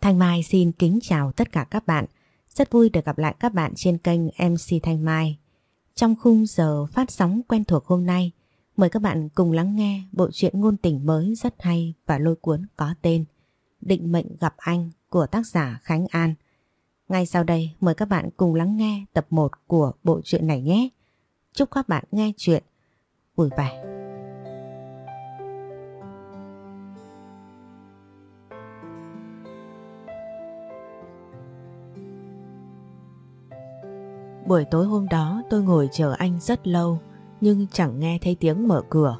Thanh Mai xin kính chào tất cả các bạn. Rất vui được gặp lại các bạn trên kênh MC Thanh Mai. Trong khung giờ phát sóng quen thuộc hôm nay, mời các bạn cùng lắng nghe bộ truyện ngôn tình mới rất hay và lôi cuốn có tên Định mệnh gặp anh của tác giả Khánh An. Ngay sau đây mời các bạn cùng lắng nghe tập 1 của bộ truyện này nhé. Chúc các bạn nghe chuyện vui vẻ. Buổi tối hôm đó tôi ngồi chờ anh rất lâu, nhưng chẳng nghe thấy tiếng mở cửa.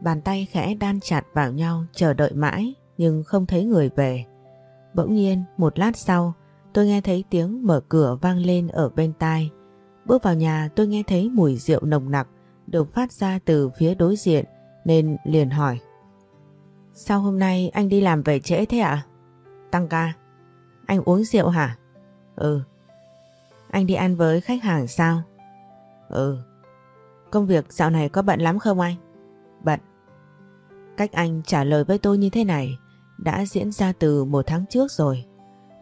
Bàn tay khẽ đan chặt vào nhau, chờ đợi mãi, nhưng không thấy người về. Bỗng nhiên, một lát sau, tôi nghe thấy tiếng mở cửa vang lên ở bên tai. Bước vào nhà, tôi nghe thấy mùi rượu nồng nặc được phát ra từ phía đối diện, nên liền hỏi. Sao hôm nay anh đi làm về trễ thế ạ? Tăng ca. Anh uống rượu hả? Ừ. Anh đi ăn với khách hàng sao? Ừ. Công việc dạo này có bận lắm không anh? Bận. Cách anh trả lời với tôi như thế này đã diễn ra từ một tháng trước rồi.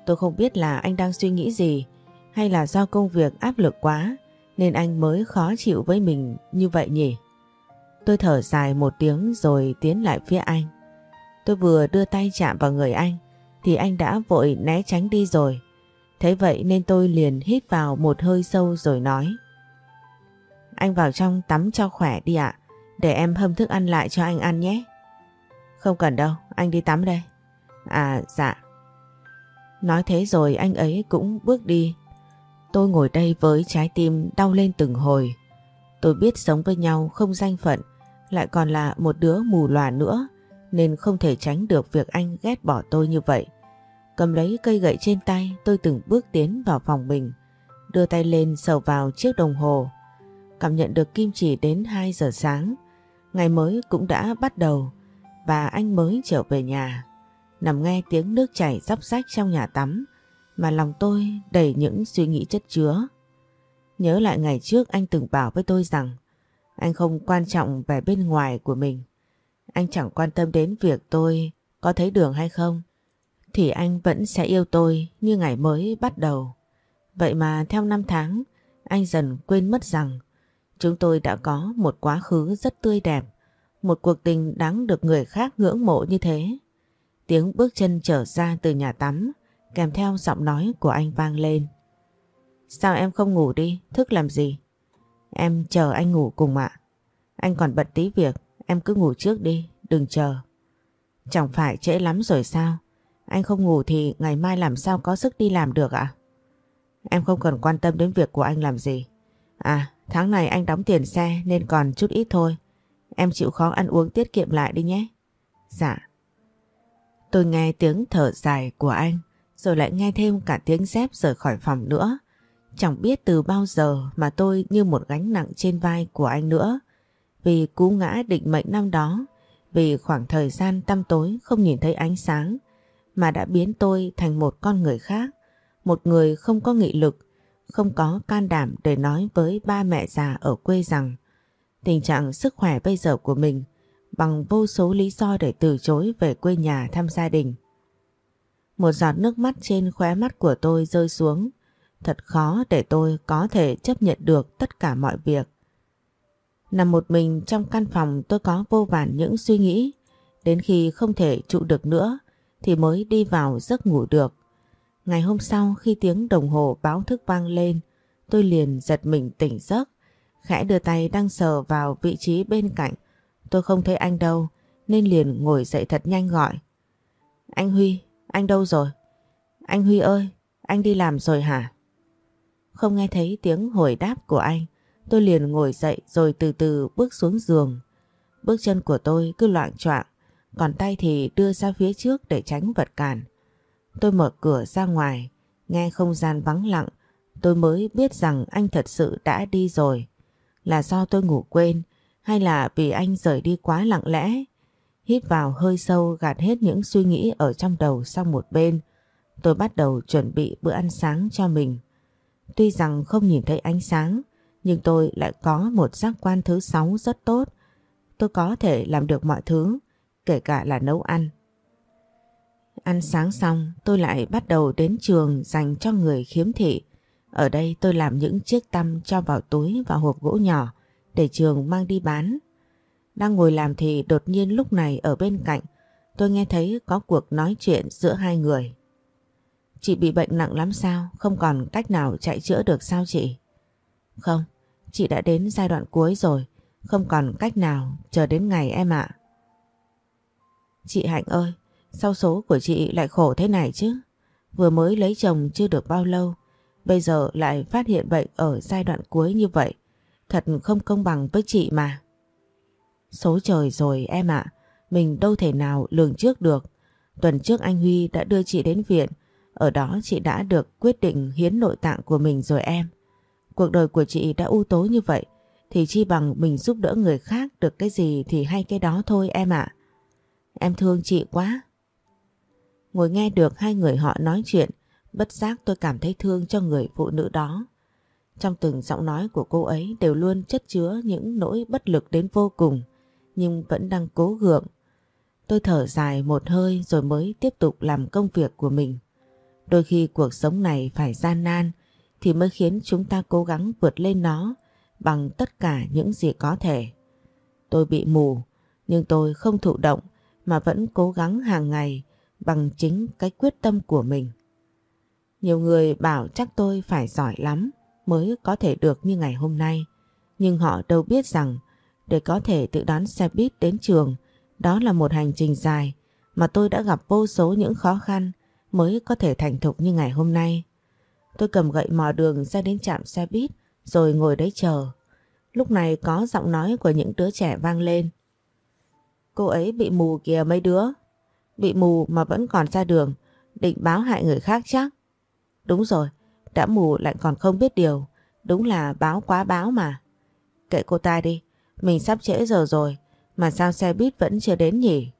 Tôi không biết là anh đang suy nghĩ gì hay là do công việc áp lực quá nên anh mới khó chịu với mình như vậy nhỉ? Tôi thở dài một tiếng rồi tiến lại phía anh. Tôi vừa đưa tay chạm vào người anh thì anh đã vội né tránh đi rồi. Thế vậy nên tôi liền hít vào một hơi sâu rồi nói. Anh vào trong tắm cho khỏe đi ạ. Để em hâm thức ăn lại cho anh ăn nhé. Không cần đâu, anh đi tắm đây. À dạ. Nói thế rồi anh ấy cũng bước đi. Tôi ngồi đây với trái tim đau lên từng hồi. Tôi biết sống với nhau không danh phận, lại còn là một đứa mù lòa nữa, nên không thể tránh được việc anh ghét bỏ tôi như vậy. Cầm lấy cây gậy trên tay, tôi từng bước tiến vào phòng mình. Đưa tay lên sờ vào chiếc đồng hồ. Cảm nhận được kim chỉ đến 2 giờ sáng. Ngày mới cũng đã bắt đầu, và anh mới trở về nhà. Nằm nghe tiếng nước chảy róc rách trong nhà tắm, mà lòng tôi đầy những suy nghĩ chất chứa. Nhớ lại ngày trước anh từng bảo với tôi rằng, anh không quan trọng về bên ngoài của mình. Anh chẳng quan tâm đến việc tôi có thấy đường hay không thì anh vẫn sẽ yêu tôi như ngày mới bắt đầu. Vậy mà theo năm tháng, anh dần quên mất rằng chúng tôi đã có một quá khứ rất tươi đẹp, một cuộc tình đáng được người khác ngưỡng mộ như thế. Tiếng bước chân trở ra từ nhà tắm, kèm theo giọng nói của anh vang lên. Sao em không ngủ đi, thức làm gì? Em chờ anh ngủ cùng ạ. Anh còn bận tí việc, em cứ ngủ trước đi, đừng chờ. Chẳng phải trễ lắm rồi sao? Anh không ngủ thì ngày mai làm sao có sức đi làm được ạ? Em không cần quan tâm đến việc của anh làm gì. À, tháng này anh đóng tiền xe nên còn chút ít thôi. Em chịu khó ăn uống tiết kiệm lại đi nhé. Dạ. Tôi nghe tiếng thở dài của anh, rồi lại nghe thêm cả tiếng dép rời khỏi phòng nữa. Chẳng biết từ bao giờ mà tôi như một gánh nặng trên vai của anh nữa. Vì cú ngã định mệnh năm đó, vì khoảng thời gian tăm tối không nhìn thấy ánh sáng, mà đã biến tôi thành một con người khác, một người không có nghị lực, không có can đảm để nói với ba mẹ già ở quê rằng tình trạng sức khỏe bây giờ của mình bằng vô số lý do để từ chối về quê nhà thăm gia đình. Một giọt nước mắt trên khóe mắt của tôi rơi xuống, thật khó để tôi có thể chấp nhận được tất cả mọi việc. Nằm một mình trong căn phòng tôi có vô vàn những suy nghĩ, đến khi không thể trụ được nữa thì mới đi vào giấc ngủ được. Ngày hôm sau khi tiếng đồng hồ báo thức vang lên, tôi liền giật mình tỉnh giấc, khẽ đưa tay đang sờ vào vị trí bên cạnh. Tôi không thấy anh đâu, nên liền ngồi dậy thật nhanh gọi. Anh Huy, anh đâu rồi? Anh Huy ơi, anh đi làm rồi hả? Không nghe thấy tiếng hồi đáp của anh, tôi liền ngồi dậy rồi từ từ bước xuống giường. Bước chân của tôi cứ loạn choạng còn tay thì đưa ra phía trước để tránh vật cản. Tôi mở cửa ra ngoài, nghe không gian vắng lặng, tôi mới biết rằng anh thật sự đã đi rồi. Là do tôi ngủ quên hay là vì anh rời đi quá lặng lẽ? Hít vào hơi sâu gạt hết những suy nghĩ ở trong đầu sang một bên. Tôi bắt đầu chuẩn bị bữa ăn sáng cho mình. Tuy rằng không nhìn thấy ánh sáng, nhưng tôi lại có một giác quan thứ sáu rất tốt. Tôi có thể làm được mọi thứ kể cả là nấu ăn. Ăn sáng xong tôi lại bắt đầu đến trường dành cho người khiếm thị. Ở đây tôi làm những chiếc tăm cho vào túi và hộp gỗ nhỏ để trường mang đi bán. Đang ngồi làm thì đột nhiên lúc này ở bên cạnh tôi nghe thấy có cuộc nói chuyện giữa hai người. Chị bị bệnh nặng lắm sao? Không còn cách nào chạy chữa được sao chị? Không, chị đã đến giai đoạn cuối rồi. Không còn cách nào chờ đến ngày em ạ. Chị Hạnh ơi, sao số của chị lại khổ thế này chứ? Vừa mới lấy chồng chưa được bao lâu, bây giờ lại phát hiện bệnh ở giai đoạn cuối như vậy. Thật không công bằng với chị mà. Số trời rồi em ạ, mình đâu thể nào lường trước được. Tuần trước anh Huy đã đưa chị đến viện, ở đó chị đã được quyết định hiến nội tạng của mình rồi em. Cuộc đời của chị đã u tối như vậy, thì chi bằng mình giúp đỡ người khác được cái gì thì hay cái đó thôi em ạ. Em thương chị quá. Ngồi nghe được hai người họ nói chuyện, bất giác tôi cảm thấy thương cho người phụ nữ đó. Trong từng giọng nói của cô ấy đều luôn chất chứa những nỗi bất lực đến vô cùng, nhưng vẫn đang cố gượng. Tôi thở dài một hơi rồi mới tiếp tục làm công việc của mình. Đôi khi cuộc sống này phải gian nan thì mới khiến chúng ta cố gắng vượt lên nó bằng tất cả những gì có thể. Tôi bị mù, nhưng tôi không thụ động mà vẫn cố gắng hàng ngày bằng chính cái quyết tâm của mình. Nhiều người bảo chắc tôi phải giỏi lắm mới có thể được như ngày hôm nay. Nhưng họ đâu biết rằng để có thể tự đón xe buýt đến trường, đó là một hành trình dài mà tôi đã gặp vô số những khó khăn mới có thể thành thục như ngày hôm nay. Tôi cầm gậy mò đường ra đến trạm xe buýt rồi ngồi đấy chờ. Lúc này có giọng nói của những đứa trẻ vang lên. Cô ấy bị mù kìa mấy đứa. Bị mù mà vẫn còn ra đường, định báo hại người khác chắc. Đúng rồi, đã mù lại còn không biết điều. Đúng là báo quá báo mà. Kệ cô ta đi, mình sắp trễ giờ rồi, mà sao xe buýt vẫn chưa đến nhỉ?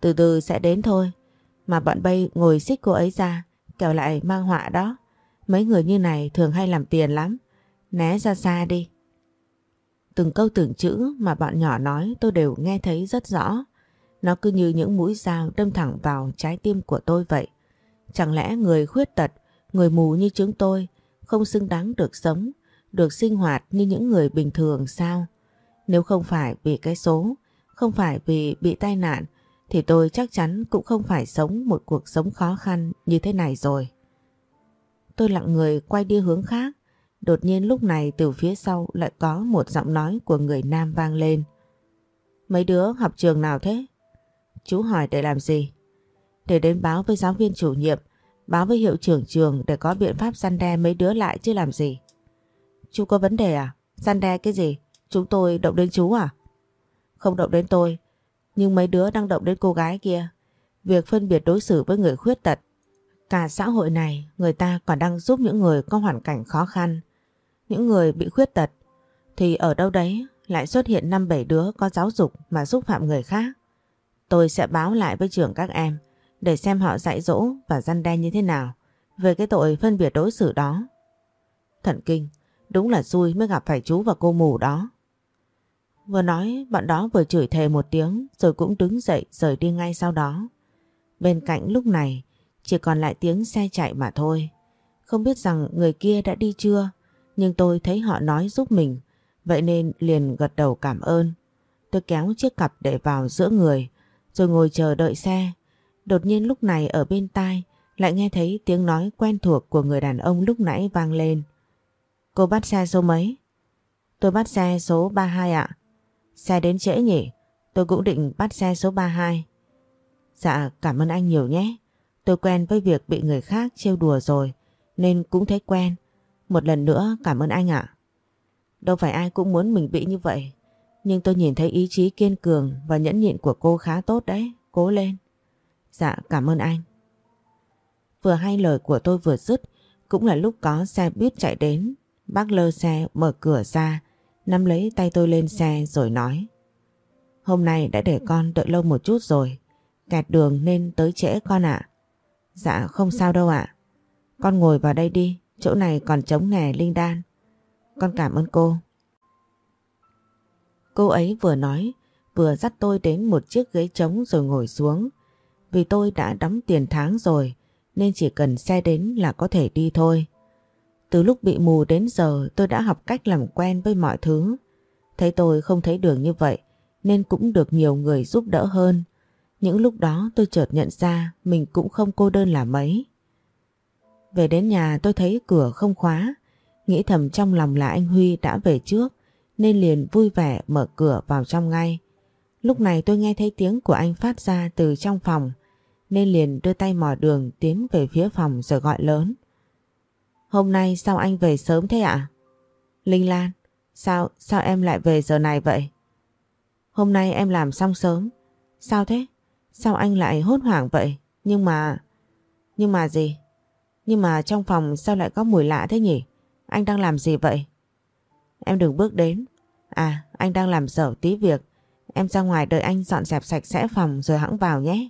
Từ từ sẽ đến thôi. Mà bọn bay ngồi xích cô ấy ra, kẻo lại mang họa đó. Mấy người như này thường hay làm tiền lắm. Né ra xa đi. Từng câu từng chữ mà bọn nhỏ nói tôi đều nghe thấy rất rõ. Nó cứ như những mũi dao đâm thẳng vào trái tim của tôi vậy. Chẳng lẽ người khuyết tật, người mù như chúng tôi không xứng đáng được sống, được sinh hoạt như những người bình thường sao? Nếu không phải vì cái số, không phải vì bị tai nạn, thì tôi chắc chắn cũng không phải sống một cuộc sống khó khăn như thế này rồi. Tôi lặng người quay đi hướng khác, Đột nhiên lúc này từ phía sau lại có một giọng nói của người nam vang lên. Mấy đứa học trường nào thế? Chú hỏi để làm gì? Để đến báo với giáo viên chủ nhiệm, báo với hiệu trưởng trường để có biện pháp săn đe mấy đứa lại chứ làm gì? Chú có vấn đề à? Săn đe cái gì? Chúng tôi động đến chú à? Không động đến tôi, nhưng mấy đứa đang động đến cô gái kia. Việc phân biệt đối xử với người khuyết tật. Cả xã hội này người ta còn đang giúp những người có hoàn cảnh khó khăn những người bị khuyết tật thì ở đâu đấy lại xuất hiện năm bảy đứa có giáo dục mà xúc phạm người khác. Tôi sẽ báo lại với trưởng các em để xem họ dạy dỗ và răn đe như thế nào về cái tội phân biệt đối xử đó. thần kinh, đúng là xui mới gặp phải chú và cô mù đó. Vừa nói bọn đó vừa chửi thề một tiếng rồi cũng đứng dậy rời đi ngay sau đó. Bên cạnh lúc này chỉ còn lại tiếng xe chạy mà thôi. Không biết rằng người kia đã đi chưa nhưng tôi thấy họ nói giúp mình, vậy nên liền gật đầu cảm ơn. Tôi kéo chiếc cặp để vào giữa người, rồi ngồi chờ đợi xe. Đột nhiên lúc này ở bên tai lại nghe thấy tiếng nói quen thuộc của người đàn ông lúc nãy vang lên. Cô bắt xe số mấy? Tôi bắt xe số 32 ạ. Xe đến trễ nhỉ? Tôi cũng định bắt xe số 32. Dạ cảm ơn anh nhiều nhé. Tôi quen với việc bị người khác trêu đùa rồi nên cũng thấy quen. Một lần nữa, cảm ơn anh ạ. Đâu phải ai cũng muốn mình bị như vậy. Nhưng tôi nhìn thấy ý chí kiên cường và nhẫn nhịn của cô khá tốt đấy. Cố lên. Dạ cảm ơn anh. Vừa hay lời của tôi vừa dứt, cũng là lúc có xe buýt chạy đến. Bác lơ xe mở cửa ra, nắm lấy tay tôi lên xe rồi nói, Hôm nay đã để con đợi lâu một chút rồi, Kẹt đường nên tới trễ con ạ Dạ không sao đâu ạ Con ngồi vào đây đi Chỗ này còn trống nè Linh Đan. Con cảm ơn cô. Cô ấy vừa nói, vừa dắt tôi đến một chiếc ghế trống rồi ngồi xuống. Vì tôi đã đóng tiền tháng rồi, nên chỉ cần xe đến là có thể đi thôi. Từ lúc bị mù đến giờ, tôi đã học cách làm quen với mọi thứ. Thấy tôi không thấy đường như vậy, nên cũng được nhiều người giúp đỡ hơn. Những lúc đó tôi chợt nhận ra mình cũng không cô đơn là mấy. Về đến nhà tôi thấy cửa không khóa, nghĩ thầm trong lòng là anh Huy đã về trước nên liền vui vẻ mở cửa vào trong ngay. Lúc này tôi nghe thấy tiếng của anh phát ra từ trong phòng nên liền đưa tay mò đường tiến về phía phòng rồi gọi lớn. Hôm nay sao anh về sớm thế ạ? Linh Lan, sao, sao em lại về giờ này vậy? Hôm nay em làm xong sớm. Sao thế? Sao anh lại hốt hoảng vậy? Nhưng mà... Nhưng mà gì? Nhưng mà trong phòng sao lại có mùi lạ thế nhỉ? Anh đang làm gì vậy? Em đừng bước đến. À, anh đang làm dở tí việc. Em ra ngoài đợi anh dọn dẹp sạch sẽ phòng rồi hãng vào nhé.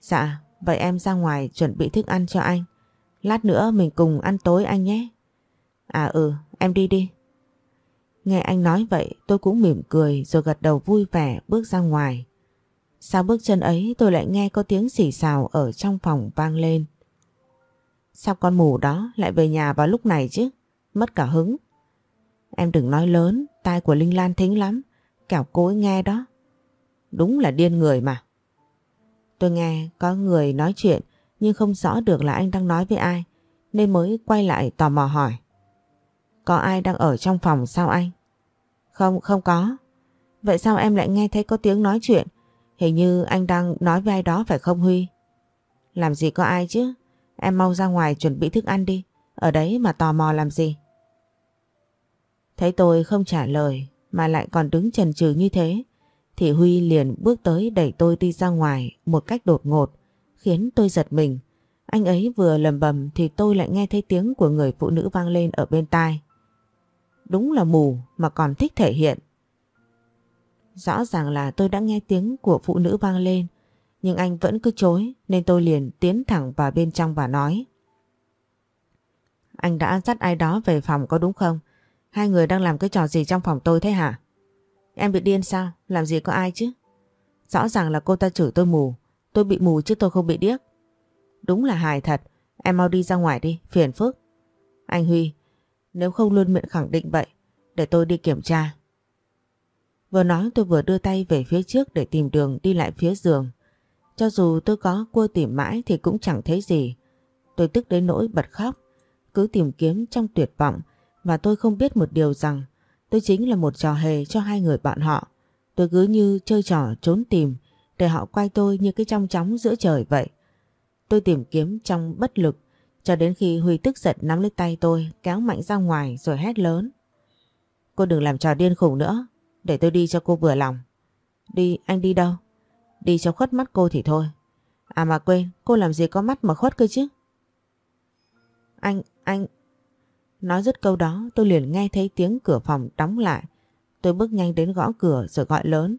Dạ, vậy em ra ngoài chuẩn bị thức ăn cho anh. Lát nữa mình cùng ăn tối anh nhé. À ừ, em đi đi. Nghe anh nói vậy tôi cũng mỉm cười rồi gật đầu vui vẻ bước ra ngoài. Sau bước chân ấy tôi lại nghe có tiếng xì xào ở trong phòng vang lên. Sao con mù đó lại về nhà vào lúc này chứ? Mất cả hứng. Em đừng nói lớn, tai của Linh Lan thính lắm. Kẻo cô ấy nghe đó. Đúng là điên người mà. Tôi nghe có người nói chuyện nhưng không rõ được là anh đang nói với ai nên mới quay lại tò mò hỏi. Có ai đang ở trong phòng sao anh? Không, không có. Vậy sao em lại nghe thấy có tiếng nói chuyện? Hình như anh đang nói với ai đó phải không Huy? Làm gì có ai chứ? Em mau ra ngoài chuẩn bị thức ăn đi. Ở đấy mà tò mò làm gì? Thấy tôi không trả lời mà lại còn đứng chần chừ như thế, thì Huy liền bước tới đẩy tôi đi ra ngoài một cách đột ngột, khiến tôi giật mình. Anh ấy vừa lầm bầm thì tôi lại nghe thấy tiếng của người phụ nữ vang lên ở bên tai. Đúng là mù mà còn thích thể hiện. Rõ ràng là tôi đã nghe tiếng của phụ nữ vang lên nhưng anh vẫn cứ chối nên tôi liền tiến thẳng vào bên trong và nói. Anh đã dắt ai đó về phòng có đúng không? Hai người đang làm cái trò gì trong phòng tôi thế hả? Em bị điên sao? Làm gì có ai chứ? Rõ ràng là cô ta chửi tôi mù. Tôi bị mù chứ tôi không bị điếc. Đúng là hài thật. Em mau đi ra ngoài đi, phiền phức. Anh Huy, nếu không luôn miệng khẳng định vậy, để tôi đi kiểm tra. Vừa nói tôi vừa đưa tay về phía trước để tìm đường đi lại phía giường. Cho dù tôi có cua tìm mãi thì cũng chẳng thấy gì. Tôi tức đến nỗi bật khóc, cứ tìm kiếm trong tuyệt vọng và tôi không biết một điều rằng tôi chính là một trò hề cho hai người bạn họ. Tôi cứ như chơi trò trốn tìm để họ quay tôi như cái trong chóng giữa trời vậy. Tôi tìm kiếm trong bất lực cho đến khi Huy tức giận nắm lấy tay tôi kéo mạnh ra ngoài rồi hét lớn. Cô đừng làm trò điên khủng nữa, để tôi đi cho cô vừa lòng. Đi, anh đi đâu? Đi cho khuất mắt cô thì thôi. À mà quên, cô làm gì có mắt mà khuất cơ chứ? Anh, anh... Nói dứt câu đó tôi liền nghe thấy tiếng cửa phòng đóng lại. Tôi bước nhanh đến gõ cửa rồi gọi lớn.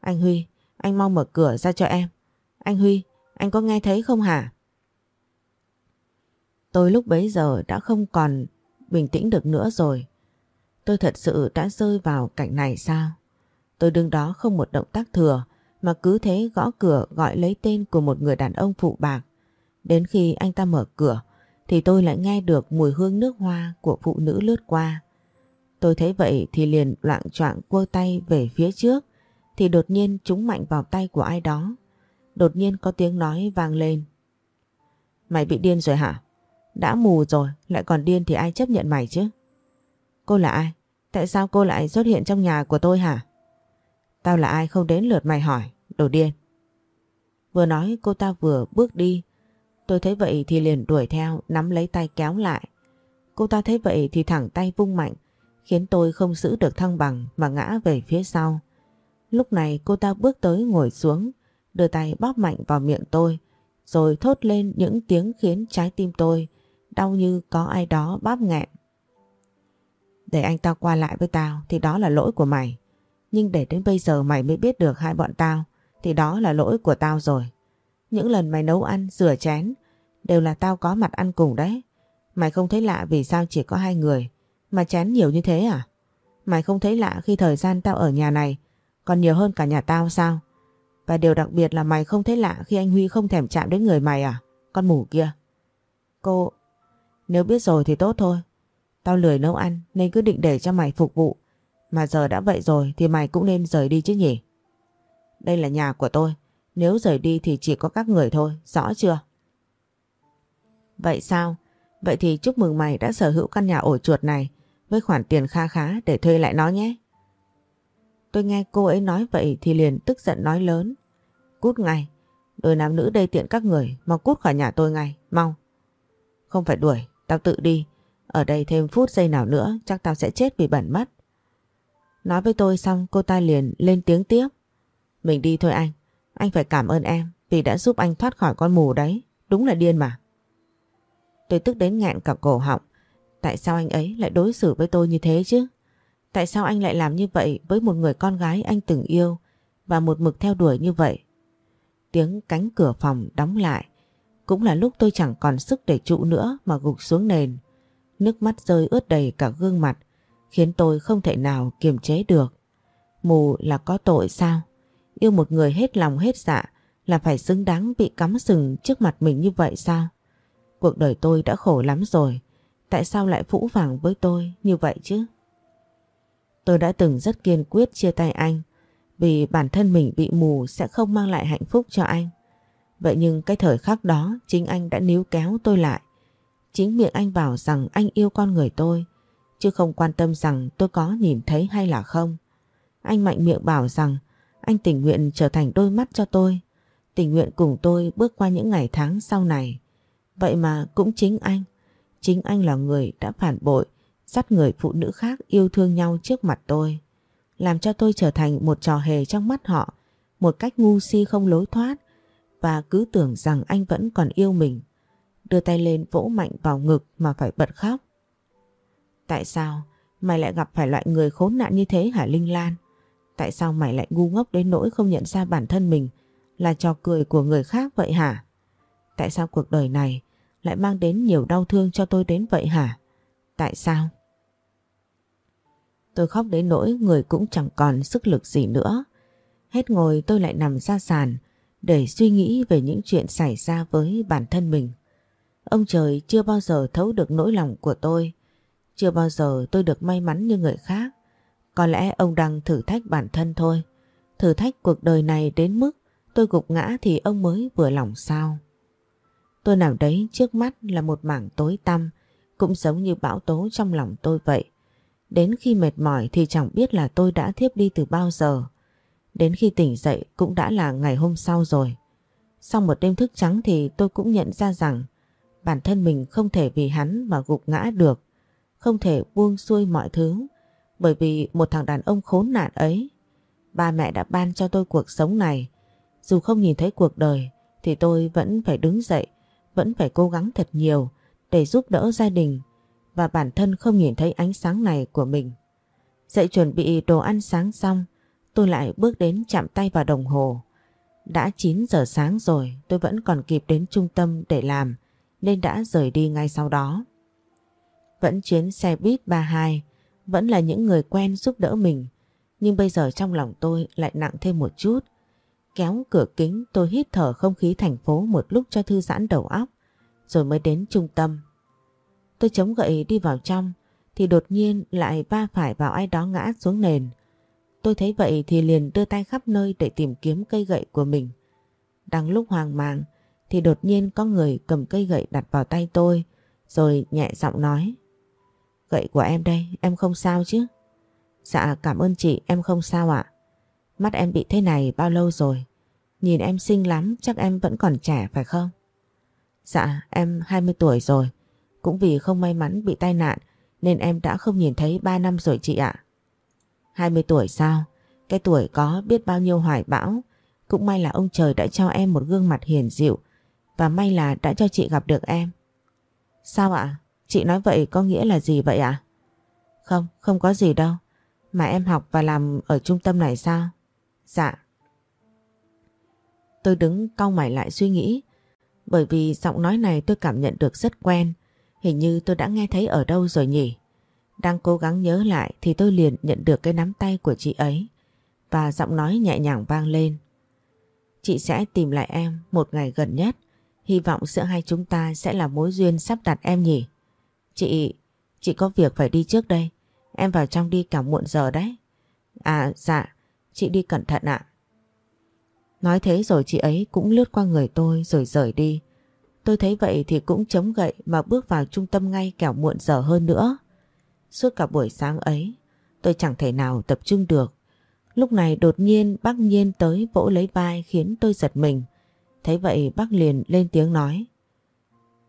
Anh Huy, anh mau mở cửa ra cho em. Anh Huy, anh có nghe thấy không hả? Tôi lúc bấy giờ đã không còn bình tĩnh được nữa rồi. Tôi thật sự đã rơi vào cảnh này sao? Tôi đứng đó không một động tác thừa mà cứ thế gõ cửa gọi lấy tên của một người đàn ông phụ bạc. Đến khi anh ta mở cửa thì tôi lại nghe được mùi hương nước hoa của phụ nữ lướt qua. Tôi thấy vậy thì liền loạn choạng quơ tay về phía trước thì đột nhiên trúng mạnh vào tay của ai đó. Đột nhiên có tiếng nói vang lên. Mày bị điên rồi hả? Đã mù rồi, lại còn điên thì ai chấp nhận mày chứ? Cô là ai? Tại sao cô lại xuất hiện trong nhà của tôi hả? Tao là ai không đến lượt mày hỏi, đồ điên. Vừa nói cô ta vừa bước đi. Tôi thấy vậy thì liền đuổi theo, nắm lấy tay kéo lại. Cô ta thấy vậy thì thẳng tay vung mạnh, khiến tôi không giữ được thăng bằng mà ngã về phía sau. Lúc này cô ta bước tới ngồi xuống, đưa tay bóp mạnh vào miệng tôi, rồi thốt lên những tiếng khiến trái tim tôi đau như có ai đó bóp nghẹn. Để anh ta qua lại với tao thì đó là lỗi của mày. Nhưng để đến bây giờ mày mới biết được hai bọn tao thì đó là lỗi của tao rồi. Những lần mày nấu ăn, rửa chén đều là tao có mặt ăn cùng đấy. Mày không thấy lạ vì sao chỉ có hai người mà chén nhiều như thế à? Mày không thấy lạ khi thời gian tao ở nhà này còn nhiều hơn cả nhà tao sao? Và điều đặc biệt là mày không thấy lạ khi anh Huy không thèm chạm đến người mày à? Con mù kia. Cô... Nếu biết rồi thì tốt thôi. Tao lười nấu ăn nên cứ định để cho mày phục vụ. Mà giờ đã vậy rồi thì mày cũng nên rời đi chứ nhỉ? Đây là nhà của tôi. Nếu rời đi thì chỉ có các người thôi, rõ chưa? Vậy sao? Vậy thì chúc mừng mày đã sở hữu căn nhà ổ chuột này với khoản tiền kha khá để thuê lại nó nhé. Tôi nghe cô ấy nói vậy thì liền tức giận nói lớn. Cút ngay, đôi nam nữ đây tiện các người, mà cút khỏi nhà tôi ngay, mau. Không phải đuổi, tao tự đi. Ở đây thêm phút giây nào nữa chắc tao sẽ chết vì bẩn mất. Nói với tôi xong cô ta liền lên tiếng tiếp. Mình đi thôi anh, anh phải cảm ơn em vì đã giúp anh thoát khỏi con mù đấy, đúng là điên mà. Tôi tức đến nghẹn cả cổ họng. Tại sao anh ấy lại đối xử với tôi như thế chứ? Tại sao anh lại làm như vậy với một người con gái anh từng yêu và một mực theo đuổi như vậy? Tiếng cánh cửa phòng đóng lại. Cũng là lúc tôi chẳng còn sức để trụ nữa mà gục xuống nền. Nước mắt rơi ướt đầy cả gương mặt khiến tôi không thể nào kiềm chế được. Mù là có tội sao? Yêu một người hết lòng hết dạ là phải xứng đáng bị cắm sừng trước mặt mình như vậy sao? Cuộc đời tôi đã khổ lắm rồi. Tại sao lại phũ phàng với tôi như vậy chứ? Tôi đã từng rất kiên quyết chia tay anh, vì bản thân mình bị mù sẽ không mang lại hạnh phúc cho anh. Vậy nhưng cái thời khắc đó, chính anh đã níu kéo tôi lại. Chính miệng anh bảo rằng anh yêu con người tôi chứ không quan tâm rằng tôi có nhìn thấy hay là không. Anh mạnh miệng bảo rằng anh tình nguyện trở thành đôi mắt cho tôi, tình nguyện cùng tôi bước qua những ngày tháng sau này. Vậy mà cũng chính anh, chính anh là người đã phản bội, dắt người phụ nữ khác yêu thương nhau trước mặt tôi. Làm cho tôi trở thành một trò hề trong mắt họ, một cách ngu si không lối thoát và cứ tưởng rằng anh vẫn còn yêu mình. Đưa tay lên vỗ mạnh vào ngực mà phải bật khóc. Tại sao mày lại gặp phải loại người khốn nạn như thế hả, Linh Lan? Tại sao mày lại ngu ngốc đến nỗi không nhận ra bản thân mình là trò cười của người khác vậy hả? Tại sao cuộc đời này lại mang đến nhiều đau thương cho tôi đến vậy hả? Tại sao? Tôi khóc đến nỗi người cũng chẳng còn sức lực gì nữa. Hết ngồi tôi lại nằm ra sàn để suy nghĩ về những chuyện xảy ra với bản thân mình. Ông trời chưa bao giờ thấu được nỗi lòng của tôi. Chưa bao giờ tôi được may mắn như người khác. Có lẽ ông đang thử thách bản thân thôi. Thử thách cuộc đời này đến mức tôi gục ngã thì ông mới vừa lòng sao. Tôi nằm đấy trước mắt là một mảng tối tăm, cũng giống như bão tố trong lòng tôi vậy. Đến khi mệt mỏi thì chẳng biết là tôi đã thiếp đi từ bao giờ. Đến khi tỉnh dậy cũng đã là ngày hôm sau rồi. Sau một đêm thức trắng thì tôi cũng nhận ra rằng bản thân mình không thể vì hắn mà gục ngã được. Không thể buông xuôi mọi thứ bởi vì một thằng đàn ông khốn nạn ấy. Ba mẹ đã ban cho tôi cuộc sống này. Dù không nhìn thấy cuộc đời thì tôi vẫn phải đứng dậy vẫn phải cố gắng thật nhiều để giúp đỡ gia đình và bản thân không nhìn thấy ánh sáng này của mình. Dậy chuẩn bị đồ ăn sáng xong, tôi lại bước đến chạm tay vào đồng hồ. Đã 9 giờ sáng rồi, tôi vẫn còn kịp đến trung tâm để làm, nên đã rời đi ngay sau đó. Vẫn chuyến xe buýt 32, vẫn là những người quen giúp đỡ mình, nhưng bây giờ trong lòng tôi lại nặng thêm một chút. Kéo cửa kính tôi hít thở không khí thành phố một lúc cho thư giãn đầu óc, rồi mới đến trung tâm. Tôi chống gậy đi vào trong, thì đột nhiên lại va phải vào ai đó ngã xuống nền. Tôi thấy vậy thì liền đưa tay khắp nơi để tìm kiếm cây gậy của mình. Đang lúc hoang mang thì đột nhiên có người cầm cây gậy đặt vào tay tôi rồi nhẹ giọng nói Gậy của em đây, em không sao chứ? Dạ cảm ơn chị, em không sao ạ. Mắt em bị thế này bao lâu rồi? Nhìn em xinh lắm, chắc em vẫn còn trẻ phải không? Dạ, em 20 tuổi rồi. Cũng vì không may mắn bị tai nạn nên em đã không nhìn thấy 3 năm rồi chị ạ. 20 tuổi sao? Cái tuổi có biết bao nhiêu hoài bão. Cũng may là ông trời đã cho em một gương mặt hiền dịu và may là đã cho chị gặp được em. Sao ạ? Chị nói vậy có nghĩa là gì vậy ạ? Không, không có gì đâu. Mà em học và làm ở trung tâm này sao? Dạ. Tôi đứng cau mày lại suy nghĩ bởi vì giọng nói này tôi cảm nhận được rất quen. Hình như tôi đã nghe thấy ở đâu rồi nhỉ? Đang cố gắng nhớ lại thì tôi liền nhận được cái nắm tay của chị ấy và giọng nói nhẹ nhàng vang lên. Chị sẽ tìm lại em một ngày gần nhất. Hy vọng giữa hai chúng ta sẽ là mối duyên sắp đặt em nhỉ. Chị, chị có việc phải đi trước đây. Em vào trong đi cả muộn giờ đấy. À dạ, chị đi cẩn thận ạ. Nói thế rồi chị ấy cũng lướt qua người tôi rồi rời đi. Tôi thấy vậy thì cũng chống gậy mà bước vào trung tâm ngay kẻo muộn giờ hơn nữa. Suốt cả buổi sáng ấy, tôi chẳng thể nào tập trung được. Lúc này đột nhiên bác Nhiên tới vỗ lấy vai khiến tôi giật mình. Thấy vậy bác liền lên tiếng nói.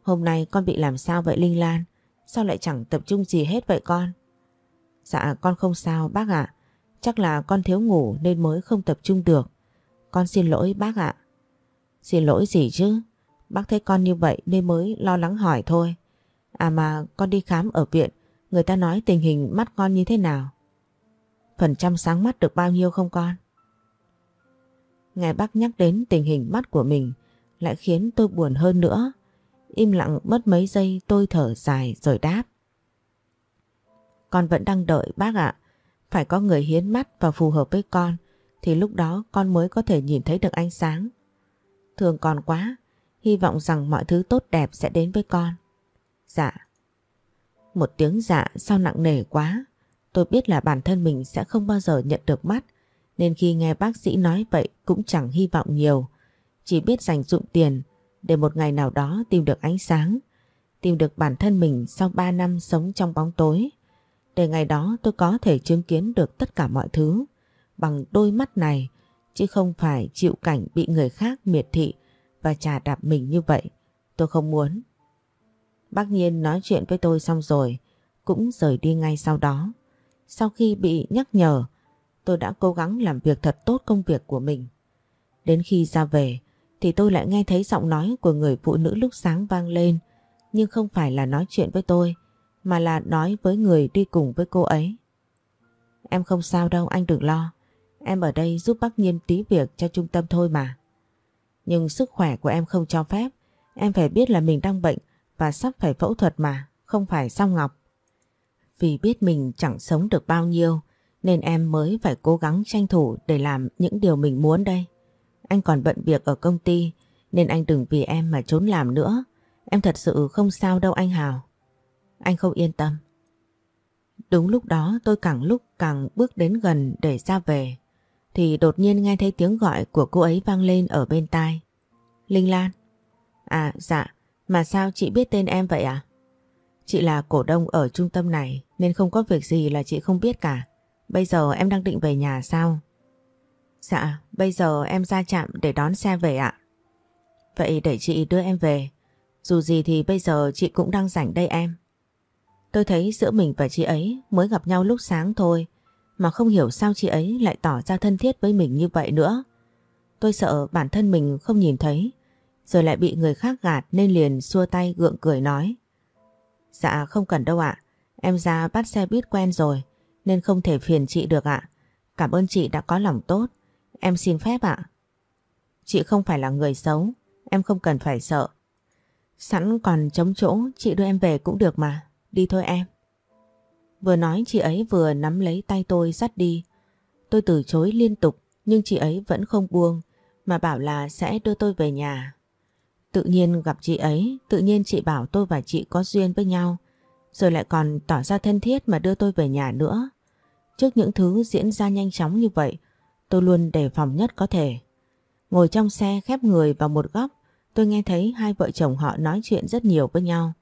Hôm nay con bị làm sao vậy Linh Lan? Sao lại chẳng tập trung gì hết vậy con? Dạ con không sao bác ạ. Chắc là con thiếu ngủ nên mới không tập trung được. Con xin lỗi bác ạ. Xin lỗi gì chứ? Bác thấy con như vậy nên mới lo lắng hỏi thôi. À mà con đi khám ở viện, người ta nói tình hình mắt con như thế nào? Phần trăm sáng mắt được bao nhiêu không con? Nghe bác nhắc đến tình hình mắt của mình lại khiến tôi buồn hơn nữa. Im lặng mất mấy giây tôi thở dài rồi đáp. Con vẫn đang đợi bác ạ. Phải có người hiến mắt và phù hợp với con thì lúc đó con mới có thể nhìn thấy được ánh sáng. Thường còn quá, hy vọng rằng mọi thứ tốt đẹp sẽ đến với con. Dạ. Một tiếng dạ sao nặng nề quá. Tôi biết là bản thân mình sẽ không bao giờ nhận được mắt nên khi nghe bác sĩ nói vậy cũng chẳng hy vọng nhiều. Chỉ biết dành dụng tiền để một ngày nào đó tìm được ánh sáng, tìm được bản thân mình sau 3 năm sống trong bóng tối. Để ngày đó tôi có thể chứng kiến được tất cả mọi thứ bằng đôi mắt này chứ không phải chịu cảnh bị người khác miệt thị và trà đạp mình như vậy. Tôi không muốn. Bác Nhiên nói chuyện với tôi xong rồi cũng rời đi ngay sau đó. Sau khi bị nhắc nhở tôi đã cố gắng làm việc thật tốt công việc của mình. Đến khi ra về thì tôi lại nghe thấy giọng nói của người phụ nữ lúc sáng vang lên nhưng không phải là nói chuyện với tôi mà là nói với người đi cùng với cô ấy. Em không sao đâu anh đừng lo. Em ở đây giúp bác Nhiên tí việc cho trung tâm thôi mà. Nhưng sức khỏe của em không cho phép. Em phải biết là mình đang bệnh và sắp phải phẫu thuật mà, không phải xong Ngọc. Vì biết mình chẳng sống được bao nhiêu nên em mới phải cố gắng tranh thủ để làm những điều mình muốn đây. Anh còn bận việc ở công ty nên anh đừng vì em mà trốn làm nữa. Em thật sự không sao đâu anh Hào. Anh không yên tâm. Đúng lúc đó tôi càng lúc càng bước đến gần để ra về thì đột nhiên nghe thấy tiếng gọi của cô ấy vang lên ở bên tai. Linh Lan. À dạ, mà sao chị biết tên em vậy à? Chị là cổ đông ở trung tâm này nên không có việc gì là chị không biết cả. Bây giờ em đang định về nhà sao? Dạ, bây giờ em ra trạm để đón xe về ạ. Vậy để chị đưa em về. Dù gì thì bây giờ chị cũng đang rảnh đây em. Tôi thấy giữa mình và chị ấy mới gặp nhau lúc sáng thôi mà không hiểu sao chị ấy lại tỏ ra thân thiết với mình như vậy nữa. Tôi sợ bản thân mình không nhìn thấy, rồi lại bị người khác gạt nên liền xua tay gượng cười nói. Dạ không cần đâu ạ, em ra bắt xe buýt quen rồi, nên không thể phiền chị được ạ. Cảm ơn chị đã có lòng tốt, em xin phép ạ. Chị không phải là người xấu, em không cần phải sợ. Sẵn còn trống chỗ, chị đưa em về cũng được mà, đi thôi em. Vừa nói chị ấy vừa nắm lấy tay tôi dắt đi. Tôi từ chối liên tục nhưng chị ấy vẫn không buông mà bảo là sẽ đưa tôi về nhà. Tự nhiên gặp chị ấy, tự nhiên chị bảo tôi và chị có duyên với nhau rồi lại còn tỏ ra thân thiết mà đưa tôi về nhà nữa. Trước những thứ diễn ra nhanh chóng như vậy tôi luôn đề phòng nhất có thể. Ngồi trong xe khép người vào một góc tôi nghe thấy hai vợ chồng họ nói chuyện rất nhiều với nhau.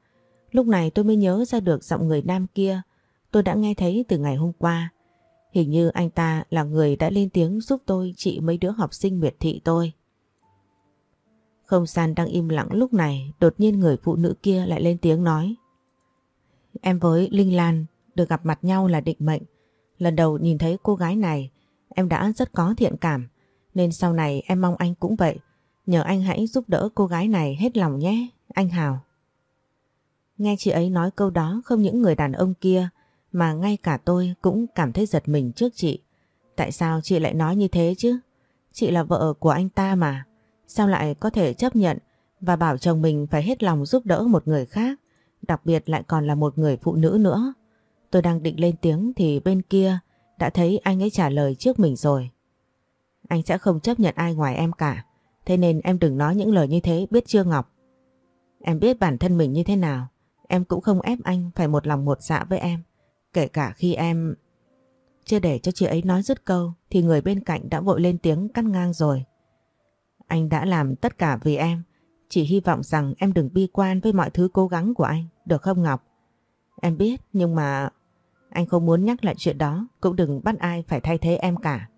Lúc này tôi mới nhớ ra được giọng người nam kia tôi đã nghe thấy từ ngày hôm qua. Hình như anh ta là người đã lên tiếng giúp tôi trị mấy đứa học sinh miệt thị tôi. Không gian đang im lặng lúc này, đột nhiên người phụ nữ kia lại lên tiếng nói. Em với Linh Lan được gặp mặt nhau là định mệnh. Lần đầu nhìn thấy cô gái này, em đã rất có thiện cảm, nên sau này em mong anh cũng vậy. Nhờ anh hãy giúp đỡ cô gái này hết lòng nhé, anh Hào. Nghe chị ấy nói câu đó không những người đàn ông kia mà ngay cả tôi cũng cảm thấy giật mình trước chị. Tại sao chị lại nói như thế chứ? Chị là vợ của anh ta mà. Sao lại có thể chấp nhận và bảo chồng mình phải hết lòng giúp đỡ một người khác, đặc biệt lại còn là một người phụ nữ nữa. Tôi đang định lên tiếng thì bên kia đã thấy anh ấy trả lời trước mình rồi. Anh sẽ không chấp nhận ai ngoài em cả. Thế nên em đừng nói những lời như thế, biết chưa Ngọc? Em biết bản thân mình như thế nào. Em cũng không ép anh phải một lòng một dạ với em. Kể cả khi em... Chưa để cho chị ấy nói dứt câu, thì người bên cạnh đã vội lên tiếng cắt ngang rồi. Anh đã làm tất cả vì em. Chỉ hy vọng rằng em đừng bi quan với mọi thứ cố gắng của anh. Được không Ngọc? Em biết, nhưng mà anh không muốn nhắc lại chuyện đó. Cũng đừng bắt ai phải thay thế em cả.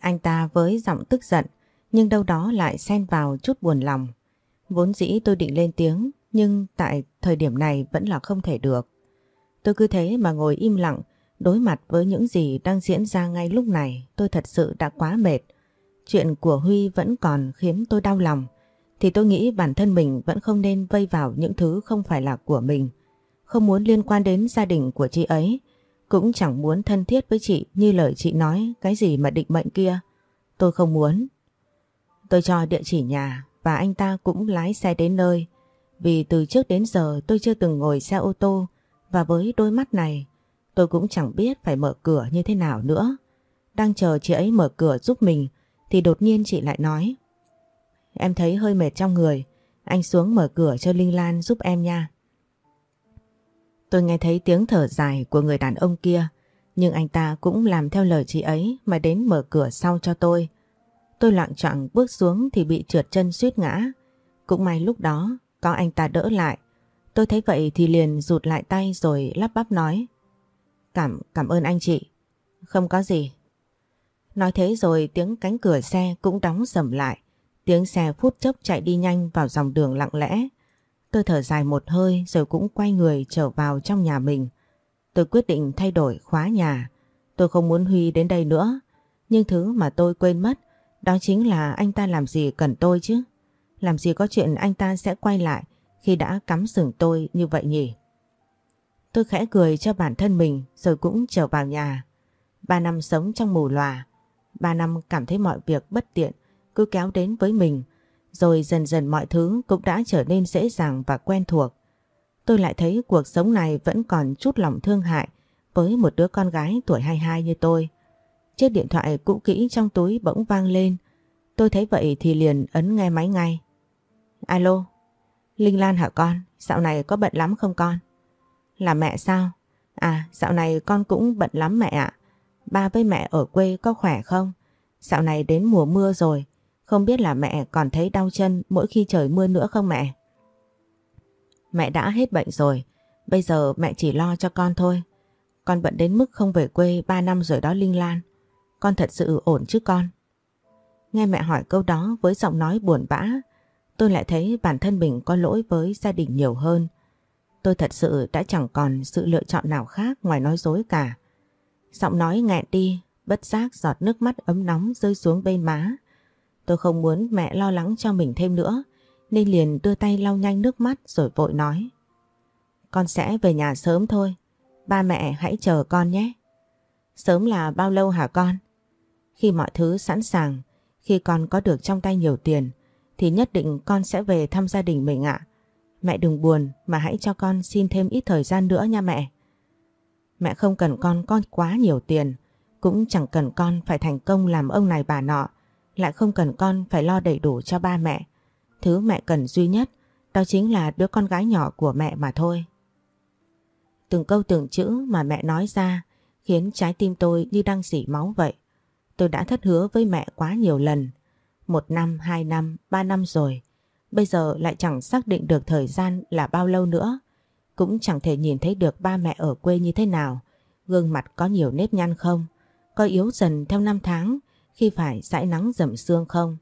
Anh ta với giọng tức giận, nhưng đâu đó lại xen vào chút buồn lòng. Vốn dĩ tôi định lên tiếng, nhưng tại thời điểm này vẫn là không thể được. Tôi cứ thế mà ngồi im lặng, đối mặt với những gì đang diễn ra ngay lúc này, tôi thật sự đã quá mệt. Chuyện của Huy vẫn còn khiến tôi đau lòng, thì tôi nghĩ bản thân mình vẫn không nên vây vào những thứ không phải là của mình. Không muốn liên quan đến gia đình của chị ấy cũng chẳng muốn thân thiết với chị như lời chị nói cái gì mà định mệnh kia. Tôi không muốn. Tôi cho địa chỉ nhà và anh ta cũng lái xe đến nơi. Vì từ trước đến giờ tôi chưa từng ngồi xe ô tô và với đôi mắt này tôi cũng chẳng biết phải mở cửa như thế nào nữa. Đang chờ chị ấy mở cửa giúp mình thì đột nhiên chị lại nói Em thấy hơi mệt trong người, anh xuống mở cửa cho Linh Lan giúp em nha. Tôi nghe thấy tiếng thở dài của người đàn ông kia nhưng anh ta cũng làm theo lời chị ấy mà đến mở cửa sau cho tôi. Tôi loạn trọng bước xuống thì bị trượt chân suýt ngã. Cũng may lúc đó có anh ta đỡ lại. Tôi thấy vậy thì liền rụt lại tay rồi lắp bắp nói. Cảm, cảm ơn anh chị. Không có gì. Nói thế rồi tiếng cánh cửa xe cũng đóng sầm lại. Tiếng xe phút chốc chạy đi nhanh vào dòng đường lặng lẽ. Tôi thở dài một hơi rồi cũng quay người trở vào trong nhà mình. Tôi quyết định thay đổi khóa nhà. Tôi không muốn Huy đến đây nữa. Nhưng thứ mà tôi quên mất, đó chính là anh ta làm gì cần tôi chứ. Làm gì có chuyện anh ta sẽ quay lại khi đã cắm sừng tôi như vậy nhỉ? Tôi khẽ cười cho bản thân mình rồi cũng trở vào nhà. Ba năm sống trong mù lòa. Ba năm cảm thấy mọi việc bất tiện cứ kéo đến với mình. Rồi dần dần mọi thứ cũng đã trở nên dễ dàng và quen thuộc. Tôi lại thấy cuộc sống này vẫn còn chút lòng thương hại với một đứa con gái tuổi 22 như tôi. Chiếc điện thoại cũ kỹ trong túi bỗng vang lên. Tôi thấy vậy thì liền ấn nghe máy ngay. Alo, Linh Lan hả con? Dạo này có bận lắm không con? Là mẹ sao? À, dạo này con cũng bận lắm mẹ ạ. Ba với mẹ ở quê có khỏe không? Dạo này đến mùa mưa rồi. Không biết là mẹ còn thấy đau chân mỗi khi trời mưa nữa không mẹ? Mẹ đã hết bệnh rồi. Bây giờ mẹ chỉ lo cho con thôi. Con bận đến mức không về quê 3 năm rồi đó Linh Lan. Con thật sự ổn chứ con? Nghe mẹ hỏi câu đó với giọng nói buồn bã, tôi lại thấy bản thân mình có lỗi với gia đình nhiều hơn. Tôi thật sự đã chẳng còn sự lựa chọn nào khác ngoài nói dối cả. Giọng nói nghẹn đi, bất giác giọt nước mắt ấm nóng rơi xuống bên má. Tôi không muốn mẹ lo lắng cho mình thêm nữa, nên liền đưa tay lau nhanh nước mắt rồi vội nói. Con sẽ về nhà sớm thôi, ba mẹ hãy chờ con nhé. Sớm là bao lâu hả con? Khi mọi thứ sẵn sàng, khi con có được trong tay nhiều tiền, thì nhất định con sẽ về thăm gia đình mình ạ. Mẹ đừng buồn mà hãy cho con xin thêm ít thời gian nữa nha mẹ. Mẹ không cần con có quá nhiều tiền, cũng chẳng cần con phải thành công làm ông này bà nọ, lại không cần con phải lo đầy đủ cho ba mẹ. Thứ mẹ cần duy nhất đó chính là đứa con gái nhỏ của mẹ mà thôi. Từng câu từng chữ mà mẹ nói ra khiến trái tim tôi như đang dỉ máu vậy. Tôi đã thất hứa với mẹ quá nhiều lần. Một năm, hai năm, ba năm rồi. Bây giờ lại chẳng xác định được thời gian là bao lâu nữa. Cũng chẳng thể nhìn thấy được ba mẹ ở quê như thế nào. Gương mặt có nhiều nếp nhăn không? Có yếu dần theo năm tháng khi phải dãi nắng dầm xương không?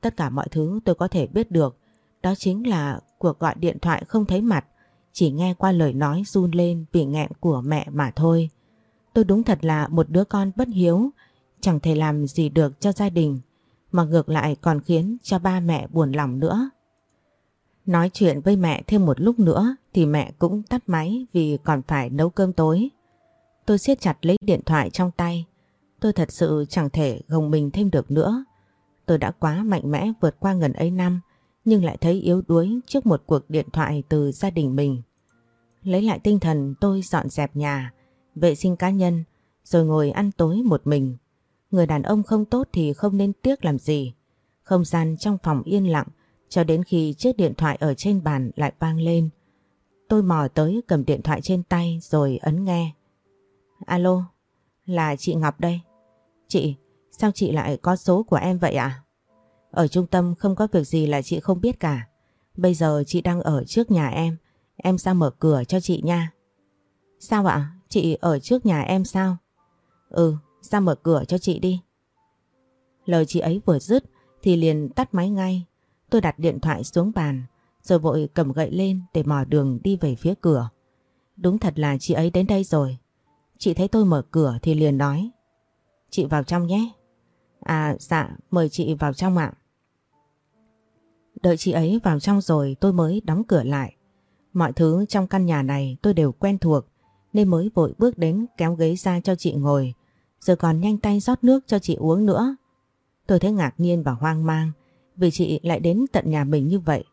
Tất cả mọi thứ tôi có thể biết được. Đó chính là cuộc gọi điện thoại không thấy mặt. Chỉ nghe qua lời nói run lên vì nghẹn của mẹ mà thôi. Tôi đúng thật là một đứa con bất hiếu, chẳng thể làm gì được cho gia đình, mà ngược lại còn khiến cho ba mẹ buồn lòng nữa. Nói chuyện với mẹ thêm một lúc nữa thì mẹ cũng tắt máy vì còn phải nấu cơm tối. Tôi siết chặt lấy điện thoại trong tay. Tôi thật sự chẳng thể gồng mình thêm được nữa. Tôi đã quá mạnh mẽ vượt qua ngần ấy năm nhưng lại thấy yếu đuối trước một cuộc điện thoại từ gia đình mình. Lấy lại tinh thần tôi dọn dẹp nhà, vệ sinh cá nhân rồi ngồi ăn tối một mình. Người đàn ông không tốt thì không nên tiếc làm gì. Không gian trong phòng yên lặng cho đến khi chiếc điện thoại ở trên bàn lại vang lên. Tôi mò tới cầm điện thoại trên tay rồi ấn nghe. Alo, là chị Ngọc đây. Chị, sao chị lại có số của em vậy ạ? À? Ở trung tâm không có việc gì là chị không biết cả. Bây giờ chị đang ở trước nhà em, em ra mở cửa cho chị nha. Sao ạ? Chị ở trước nhà em sao? Ừ, ra mở cửa cho chị đi. Lời chị ấy vừa dứt thì liền tắt máy ngay. Tôi đặt điện thoại xuống bàn rồi vội cầm gậy lên để mò đường đi về phía cửa. Đúng thật là chị ấy đến đây rồi. Chị thấy tôi mở cửa thì liền nói. Chị vào trong nhé. À dạ mời chị vào trong ạ. Đợi chị ấy vào trong rồi tôi mới đóng cửa lại. Mọi thứ trong căn nhà này tôi đều quen thuộc, nên mới vội bước đến kéo ghế ra cho chị ngồi rồi còn nhanh tay rót nước cho chị uống nữa. Tôi thấy ngạc nhiên và hoang mang, vì chị lại đến tận nhà mình như vậy.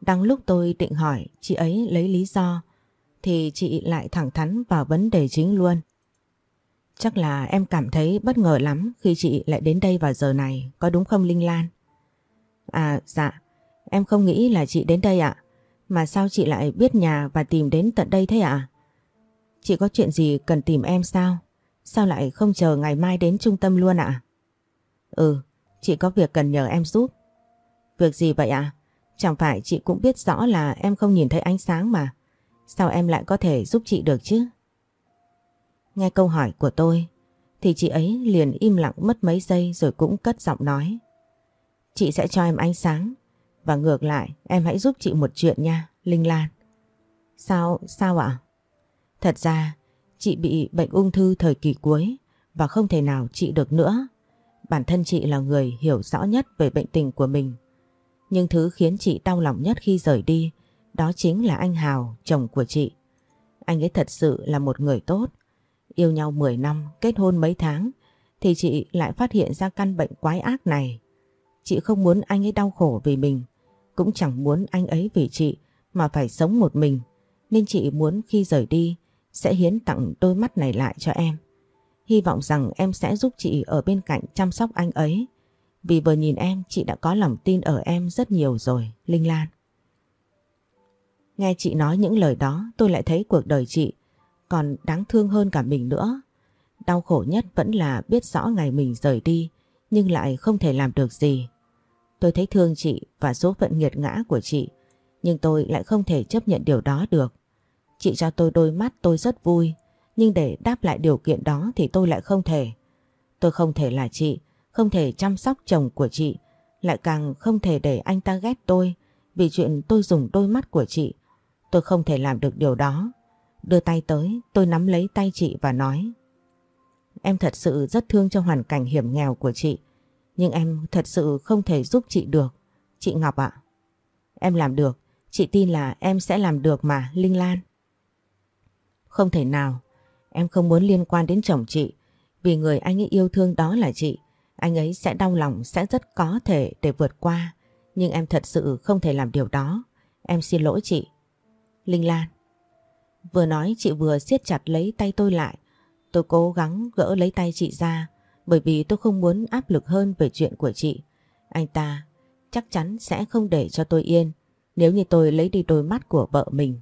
Đang lúc tôi định hỏi, chị ấy lấy lý do, thì chị lại thẳng thắn vào vấn đề chính luôn. Chắc là em cảm thấy bất ngờ lắm khi chị lại đến đây vào giờ này, có đúng không Linh Lan? À dạ, em không nghĩ là chị đến đây ạ. Mà sao chị lại biết nhà và tìm đến tận đây thế ạ? Chị có chuyện gì cần tìm em sao? Sao lại không chờ ngày mai đến trung tâm luôn ạ? Ừ, chị có việc cần nhờ em giúp. Việc gì vậy ạ? Chẳng phải chị cũng biết rõ là em không nhìn thấy ánh sáng mà. Sao em lại có thể giúp chị được chứ? Nghe câu hỏi của tôi thì chị ấy liền im lặng mất mấy giây rồi cũng cất giọng nói. Chị sẽ cho em ánh sáng và ngược lại em hãy giúp chị một chuyện nha, Linh Lan. Sao, sao ạ? Thật ra chị bị bệnh ung thư thời kỳ cuối và không thể nào trị được nữa. Bản thân chị là người hiểu rõ nhất về bệnh tình của mình. Nhưng thứ khiến chị đau lòng nhất khi rời đi đó chính là anh Hào, chồng của chị. Anh ấy thật sự là một người tốt. Yêu nhau 10 năm, kết hôn mấy tháng thì chị lại phát hiện ra căn bệnh quái ác này. Chị không muốn anh ấy đau khổ vì mình, cũng chẳng muốn anh ấy vì chị mà phải sống một mình. Nên chị muốn khi rời đi sẽ hiến tặng đôi mắt này lại cho em. Hy vọng rằng em sẽ giúp chị ở bên cạnh chăm sóc anh ấy. Vì vừa nhìn em chị đã có lòng tin ở em rất nhiều rồi, Linh Lan. Nghe chị nói những lời đó tôi lại thấy cuộc đời chị còn đáng thương hơn cả mình nữa. Đau khổ nhất vẫn là biết rõ ngày mình rời đi nhưng lại không thể làm được gì. Tôi thấy thương chị và số phận nghiệt ngã của chị nhưng tôi lại không thể chấp nhận điều đó được. Chị cho tôi đôi mắt tôi rất vui nhưng để đáp lại điều kiện đó thì tôi lại không thể. Tôi không thể là chị, không thể chăm sóc chồng của chị, lại càng không thể để anh ta ghét tôi vì chuyện tôi dùng đôi mắt của chị Tôi không thể làm được điều đó. Đưa tay tới, tôi nắm lấy tay chị và nói. Em thật sự rất thương cho hoàn cảnh hiểm nghèo của chị. Nhưng em thật sự không thể giúp chị được. Chị Ngọc ạ. Em làm được. Chị tin là em sẽ làm được mà, Linh Lan. Không thể nào. Em không muốn liên quan đến chồng chị. Vì người anh ấy yêu thương đó là chị. Anh ấy sẽ đau lòng, sẽ rất có thể để vượt qua. Nhưng em thật sự không thể làm điều đó. Em xin lỗi chị. Linh Lan. Vừa nói chị vừa siết chặt lấy tay tôi lại. Tôi cố gắng gỡ lấy tay chị ra, bởi vì tôi không muốn áp lực hơn về chuyện của chị. Anh ta chắc chắn sẽ không để cho tôi yên, nếu như tôi lấy đi đôi mắt của vợ mình.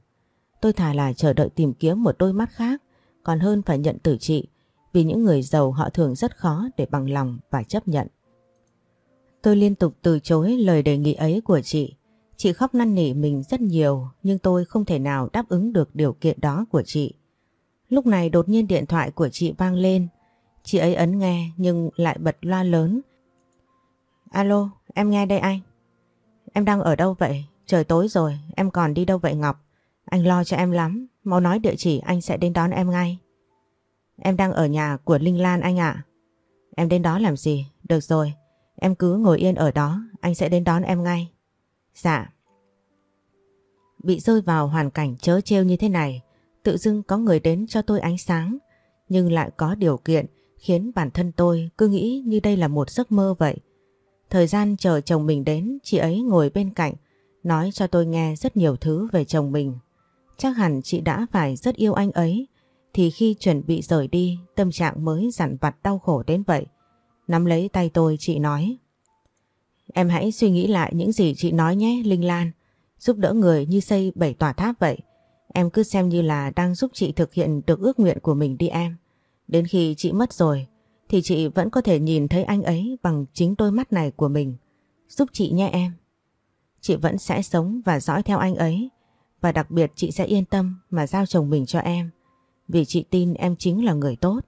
Tôi thà là chờ đợi tìm kiếm một đôi mắt khác, còn hơn phải nhận từ chị, vì những người giàu họ thường rất khó để bằng lòng và chấp nhận. Tôi liên tục từ chối lời đề nghị ấy của chị Chị khóc năn nỉ mình rất nhiều nhưng tôi không thể nào đáp ứng được điều kiện đó của chị. Lúc này đột nhiên điện thoại của chị vang lên. Chị ấy ấn nghe nhưng lại bật loa lớn. Alo, em nghe đây anh. Em đang ở đâu vậy? Trời tối rồi, em còn đi đâu vậy Ngọc? Anh lo cho em lắm, mau nói địa chỉ anh sẽ đến đón em ngay. Em đang ở nhà của Linh Lan anh ạ. Em đến đó làm gì? Được rồi, em cứ ngồi yên ở đó, anh sẽ đến đón em ngay. Dạ. Bị rơi vào hoàn cảnh chớ trêu như thế này, tự dưng có người đến cho tôi ánh sáng, nhưng lại có điều kiện khiến bản thân tôi cứ nghĩ như đây là một giấc mơ vậy. Thời gian chờ chồng mình đến, chị ấy ngồi bên cạnh, nói cho tôi nghe rất nhiều thứ về chồng mình. Chắc hẳn chị đã phải rất yêu anh ấy, thì khi chuẩn bị rời đi, tâm trạng mới dặn vặt đau khổ đến vậy. Nắm lấy tay tôi chị nói. Em hãy suy nghĩ lại những gì chị nói nhé, Linh Lan. Giúp đỡ người như xây bảy tòa tháp vậy. Em cứ xem như là đang giúp chị thực hiện được ước nguyện của mình đi em. Đến khi chị mất rồi, thì chị vẫn có thể nhìn thấy anh ấy bằng chính đôi mắt này của mình. Giúp chị nhé em. Chị vẫn sẽ sống và dõi theo anh ấy, và đặc biệt chị sẽ yên tâm mà giao chồng mình cho em, vì chị tin em chính là người tốt.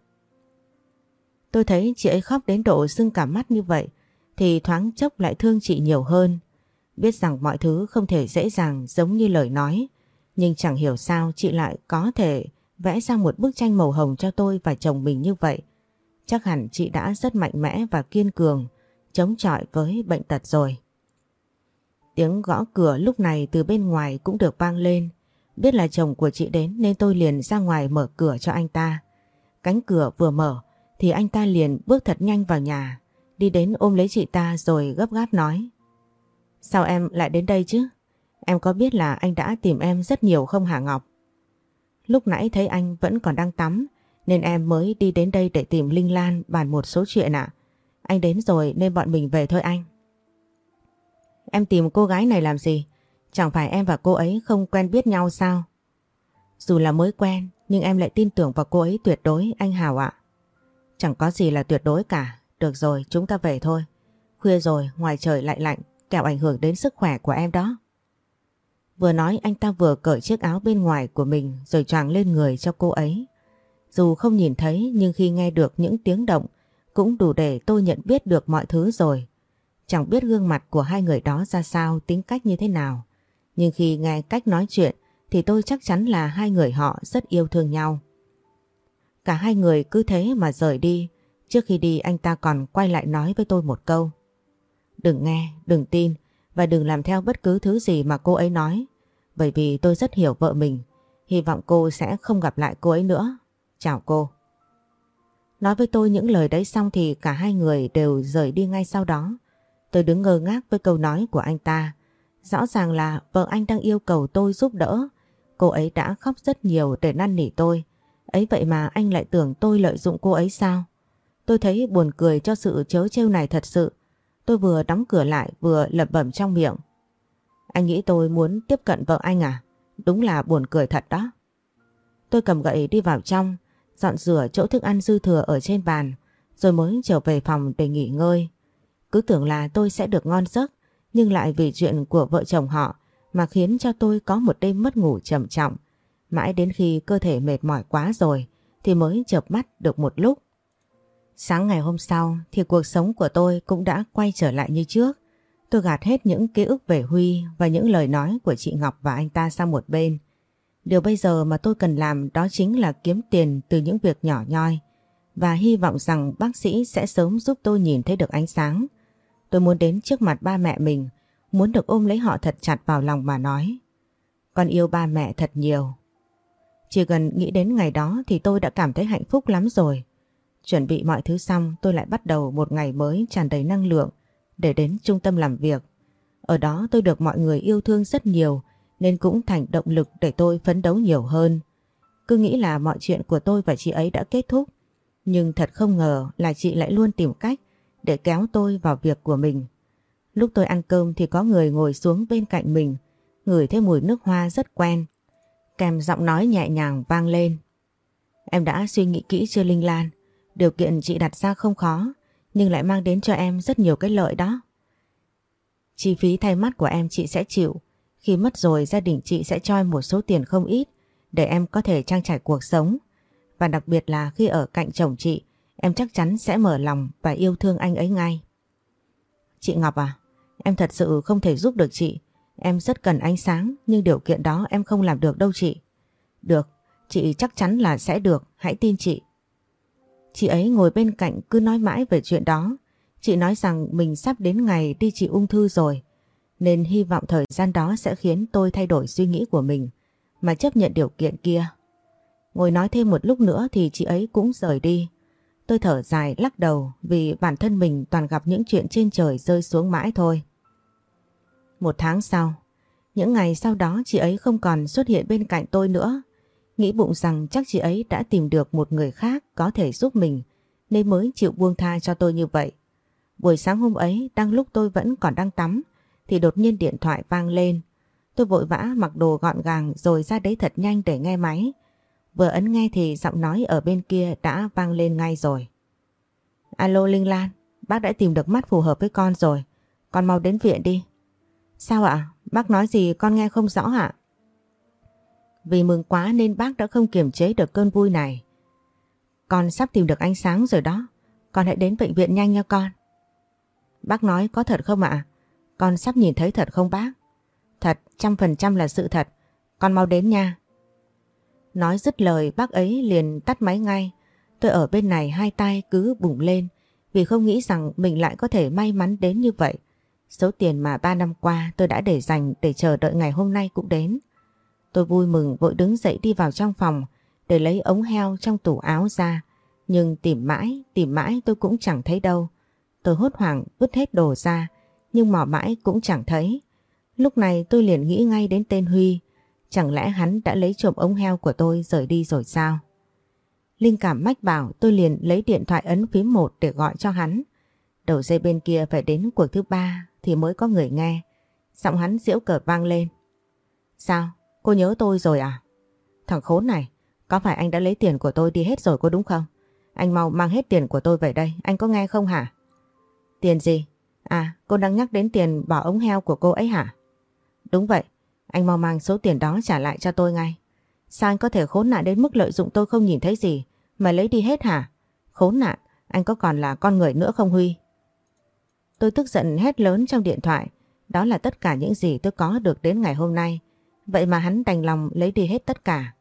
Tôi thấy chị ấy khóc đến độ sưng cả mắt như vậy thì thoáng chốc lại thương chị nhiều hơn. Biết rằng mọi thứ không thể dễ dàng giống như lời nói nhưng chẳng hiểu sao chị lại có thể vẽ ra một bức tranh màu hồng cho tôi và chồng mình như vậy. Chắc hẳn chị đã rất mạnh mẽ và kiên cường chống chọi với bệnh tật rồi. Tiếng gõ cửa lúc này từ bên ngoài cũng được vang lên. Biết là chồng của chị đến nên tôi liền ra ngoài mở cửa cho anh ta. Cánh cửa vừa mở thì anh ta liền bước thật nhanh vào nhà, đi đến ôm lấy chị ta rồi gấp gáp nói. Sao em lại đến đây chứ? Em có biết là anh đã tìm em rất nhiều không hả Ngọc? Lúc nãy thấy anh vẫn còn đang tắm, nên em mới đi đến đây để tìm Linh Lan bàn một số chuyện ạ. Anh đến rồi nên bọn mình về thôi anh. Em tìm cô gái này làm gì? Chẳng phải em và cô ấy không quen biết nhau sao? Dù là mới quen, nhưng em lại tin tưởng vào cô ấy tuyệt đối anh Hào ạ. Chẳng có gì là tuyệt đối cả. Được rồi chúng ta về thôi. Khuya rồi ngoài trời lại lạnh kẻo ảnh hưởng đến sức khỏe của em đó. Vừa nói anh ta vừa cởi chiếc áo bên ngoài của mình rồi choàng lên người cho cô ấy. Dù không nhìn thấy nhưng khi nghe được những tiếng động cũng đủ để tôi nhận biết được mọi thứ rồi. Chẳng biết gương mặt của hai người đó ra sao, tính cách như thế nào. Nhưng khi nghe cách nói chuyện thì tôi chắc chắn là hai người họ rất yêu thương nhau. Cả hai người cứ thế mà rời đi. Trước khi đi anh ta còn quay lại nói với tôi một câu. Đừng nghe, đừng tin và đừng làm theo bất cứ thứ gì mà cô ấy nói. Bởi vì tôi rất hiểu vợ mình. Hy vọng cô sẽ không gặp lại cô ấy nữa. Chào cô. Nói với tôi những lời đấy xong thì cả hai người đều rời đi ngay sau đó. Tôi đứng ngơ ngác với câu nói của anh ta. Rõ ràng là vợ anh đang yêu cầu tôi giúp đỡ. Cô ấy đã khóc rất nhiều để năn nỉ tôi. Ấy vậy mà anh lại tưởng tôi lợi dụng cô ấy sao? Tôi thấy buồn cười cho sự chớ trêu này thật sự. Tôi vừa đóng cửa lại vừa lẩm bẩm trong miệng. Anh nghĩ tôi muốn tiếp cận vợ anh à? Đúng là buồn cười thật đó. Tôi cầm gậy đi vào trong, dọn rửa chỗ thức ăn dư thừa ở trên bàn, rồi mới trở về phòng để nghỉ ngơi. Cứ tưởng là tôi sẽ được ngon giấc, nhưng lại vì chuyện của vợ chồng họ mà khiến cho tôi có một đêm mất ngủ trầm trọng. Mãi đến khi cơ thể mệt mỏi quá rồi thì mới chợp mắt được một lúc. Sáng ngày hôm sau thì cuộc sống của tôi cũng đã quay trở lại như trước. Tôi gạt hết những ký ức về Huy và những lời nói của chị Ngọc và anh ta sang một bên. Điều bây giờ mà tôi cần làm đó chính là kiếm tiền từ những việc nhỏ nhoi và hy vọng rằng bác sĩ sẽ sớm giúp tôi nhìn thấy được ánh sáng. Tôi muốn đến trước mặt ba mẹ mình, muốn được ôm lấy họ thật chặt vào lòng mà nói. Con yêu ba mẹ thật nhiều. Chỉ cần nghĩ đến ngày đó thì tôi đã cảm thấy hạnh phúc lắm rồi. Chuẩn bị mọi thứ xong tôi lại bắt đầu một ngày mới tràn đầy năng lượng để đến trung tâm làm việc. Ở đó tôi được mọi người yêu thương rất nhiều nên cũng thành động lực để tôi phấn đấu nhiều hơn. Cứ nghĩ là mọi chuyện của tôi và chị ấy đã kết thúc nhưng thật không ngờ là chị lại luôn tìm cách để kéo tôi vào việc của mình. Lúc tôi ăn cơm thì có người ngồi xuống bên cạnh mình, ngửi thấy mùi nước hoa rất quen. Kèm giọng nói nhẹ nhàng vang lên. Em đã suy nghĩ kỹ chưa Linh Lan? Điều kiện chị đặt ra không khó, nhưng lại mang đến cho em rất nhiều cái lợi đó. Chi phí thay mắt của em chị sẽ chịu. Khi mất rồi gia đình chị sẽ cho em một số tiền không ít để em có thể trang trải cuộc sống. Và đặc biệt là khi ở cạnh chồng chị Em chắc chắn sẽ mở lòng và yêu thương anh ấy ngay. Chị Ngọc à, em thật sự không thể giúp được chị. Em rất cần ánh sáng nhưng điều kiện đó em không làm được đâu chị. Được, chị chắc chắn là sẽ được, hãy tin chị. Chị ấy ngồi bên cạnh cứ nói mãi về chuyện đó. Chị nói rằng mình sắp đến ngày đi trị ung thư rồi. Nên hy vọng thời gian đó sẽ khiến tôi thay đổi suy nghĩ của mình mà chấp nhận điều kiện kia. Ngồi nói thêm một lúc nữa thì chị ấy cũng rời đi. Tôi thở dài lắc đầu vì bản thân mình toàn gặp những chuyện trên trời rơi xuống mãi thôi. Một tháng sau, những ngày sau đó chị ấy không còn xuất hiện bên cạnh tôi nữa. Nghĩ bụng rằng chắc chị ấy đã tìm được một người khác có thể giúp mình nên mới chịu buông tha cho tôi như vậy. Buổi sáng hôm ấy, đang lúc tôi vẫn còn đang tắm, thì đột nhiên điện thoại vang lên. Tôi vội vã mặc đồ gọn gàng rồi ra đấy thật nhanh để nghe máy. Vừa ấn nghe thì giọng nói ở bên kia đã vang lên ngay rồi. Alo Linh Lan, bác đã tìm được mắt phù hợp với con rồi. Con mau đến viện đi. Sao ạ? Bác nói gì con nghe không rõ ạ? Vì mừng quá nên bác đã không kiềm chế được cơn vui này. Con sắp tìm được ánh sáng rồi đó. Con hãy đến bệnh viện nhanh nha con. Bác nói có thật không ạ? Con sắp nhìn thấy thật không bác? Thật, trăm phần trăm là sự thật. Con mau đến nha. Nói dứt lời bác ấy liền tắt máy ngay. Tôi ở bên này hai tay cứ bùng lên vì không nghĩ rằng mình lại có thể may mắn đến như vậy. Số tiền mà ba năm qua tôi đã để dành để chờ đợi ngày hôm nay cũng đến. Tôi vui mừng vội đứng dậy đi vào trong phòng để lấy ống heo trong tủ áo ra. Nhưng tìm mãi, tìm mãi tôi cũng chẳng thấy đâu. Tôi hốt hoảng vứt hết đồ ra nhưng mò mãi cũng chẳng thấy. Lúc này tôi liền nghĩ ngay đến tên Huy. Chẳng lẽ hắn đã lấy trộm ống heo của tôi rời đi rồi sao? Linh cảm mách bảo tôi liền lấy điện thoại ấn phím 1 để gọi cho hắn. Đầu dây bên kia phải đến cuộc thứ ba thì mới có người nghe. Giọng hắn diễu cợt vang lên. Sao? Cô nhớ tôi rồi à? Thằng khốn này, có phải anh đã lấy tiền của tôi đi hết rồi cô đúng không? Anh mau mang hết tiền của tôi về đây, anh có nghe không hả? Tiền gì? À, cô đang nhắc đến tiền bỏ ống heo của cô ấy hả? Đúng vậy, anh mau mang số tiền đó trả lại cho tôi ngay. Sao anh có thể khốn nạn đến mức lợi dụng tôi không nhìn thấy gì mà lấy đi hết hả? Khốn nạn, anh có còn là con người nữa không Huy? Tôi tức giận hét lớn trong điện thoại. Đó là tất cả những gì tôi có được đến ngày hôm nay. Vậy mà hắn đành lòng lấy đi hết tất cả.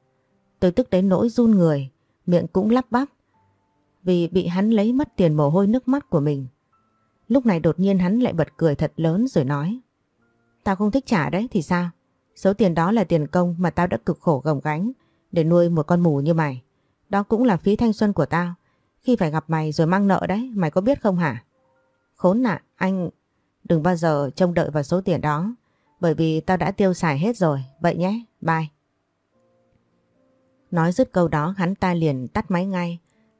Tôi tức đến nỗi run người, miệng cũng lắp bắp. Vì bị hắn lấy mất tiền mồ hôi nước mắt của mình. Lúc này đột nhiên hắn lại bật cười thật lớn rồi nói. Tao không thích trả đấy thì sao? Số tiền đó là tiền công mà tao đã cực khổ gồng gánh để nuôi một con mù như mày. Đó cũng là phí thanh xuân của tao. Khi phải gặp mày rồi mang nợ đấy, mày có biết không hả? Khốn nạn, anh đừng bao giờ trông đợi vào số tiền đó. Bởi vì tao đã tiêu xài hết rồi. Vậy nhé, bye. Nói dứt câu đó hắn ta liền tắt máy ngay.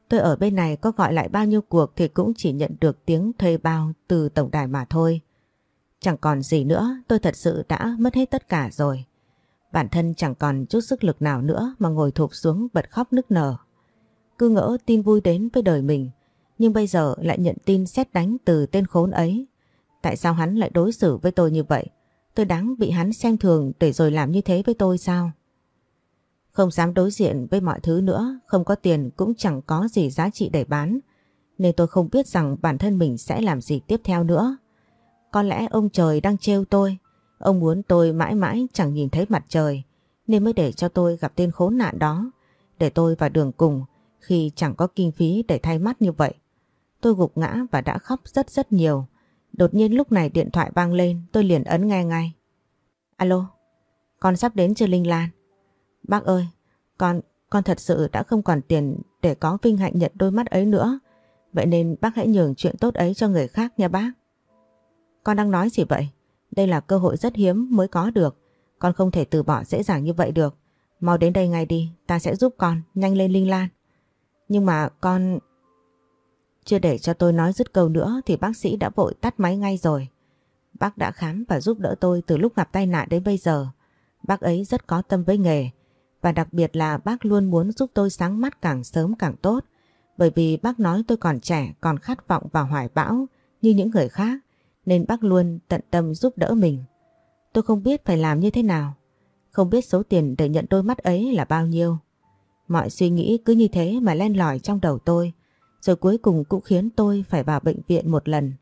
Tôi ở bên này có gọi lại bao nhiêu cuộc thì cũng chỉ nhận được tiếng thuê bao từ tổng đài mà thôi. Chẳng còn gì nữa, tôi thật sự đã mất hết tất cả rồi. Bản thân chẳng còn chút sức lực nào nữa mà ngồi thụp xuống bật khóc nức nở. Cứ ngỡ tin vui đến với đời mình, nhưng bây giờ lại nhận tin xét đánh từ tên khốn ấy. Tại sao hắn lại đối xử với tôi như vậy? Tôi đáng bị hắn xem thường để rồi làm như thế với tôi sao? Không dám đối diện với mọi thứ nữa, không có tiền cũng chẳng có gì giá trị để bán. Nên tôi không biết rằng bản thân mình sẽ làm gì tiếp theo nữa. Có lẽ ông trời đang trêu tôi. Ông muốn tôi mãi mãi chẳng nhìn thấy mặt trời. Nên mới để cho tôi gặp tên khốn nạn đó. Để tôi vào đường cùng khi chẳng có kinh phí để thay mắt như vậy. Tôi gục ngã và đã khóc rất rất nhiều. Đột nhiên lúc này điện thoại vang lên tôi liền ấn nghe ngay. Alo, con sắp đến chưa Linh Lan? Bác ơi, con, con thật sự đã không còn tiền để có vinh hạnh nhận đôi mắt ấy nữa. Vậy nên bác hãy nhường chuyện tốt ấy cho người khác nha bác. Con đang nói gì vậy? Đây là cơ hội rất hiếm mới có được. Con không thể từ bỏ dễ dàng như vậy được. Mau đến đây ngay đi, ta sẽ giúp con, nhanh lên Linh Lan. Nhưng mà con... Chưa để cho tôi nói dứt câu nữa thì bác sĩ đã vội tắt máy ngay rồi. Bác đã khám và giúp đỡ tôi từ lúc gặp tai nạn đến bây giờ. Bác ấy rất có tâm với nghề và đặc biệt là bác luôn muốn giúp tôi sáng mắt càng sớm càng tốt bởi vì bác nói tôi còn trẻ còn khát vọng và hoài bão như những người khác nên bác luôn tận tâm giúp đỡ mình. Tôi không biết phải làm như thế nào, không biết số tiền để nhận đôi mắt ấy là bao nhiêu. Mọi suy nghĩ cứ như thế mà len lỏi trong đầu tôi, rồi cuối cùng cũng khiến tôi phải vào bệnh viện một lần.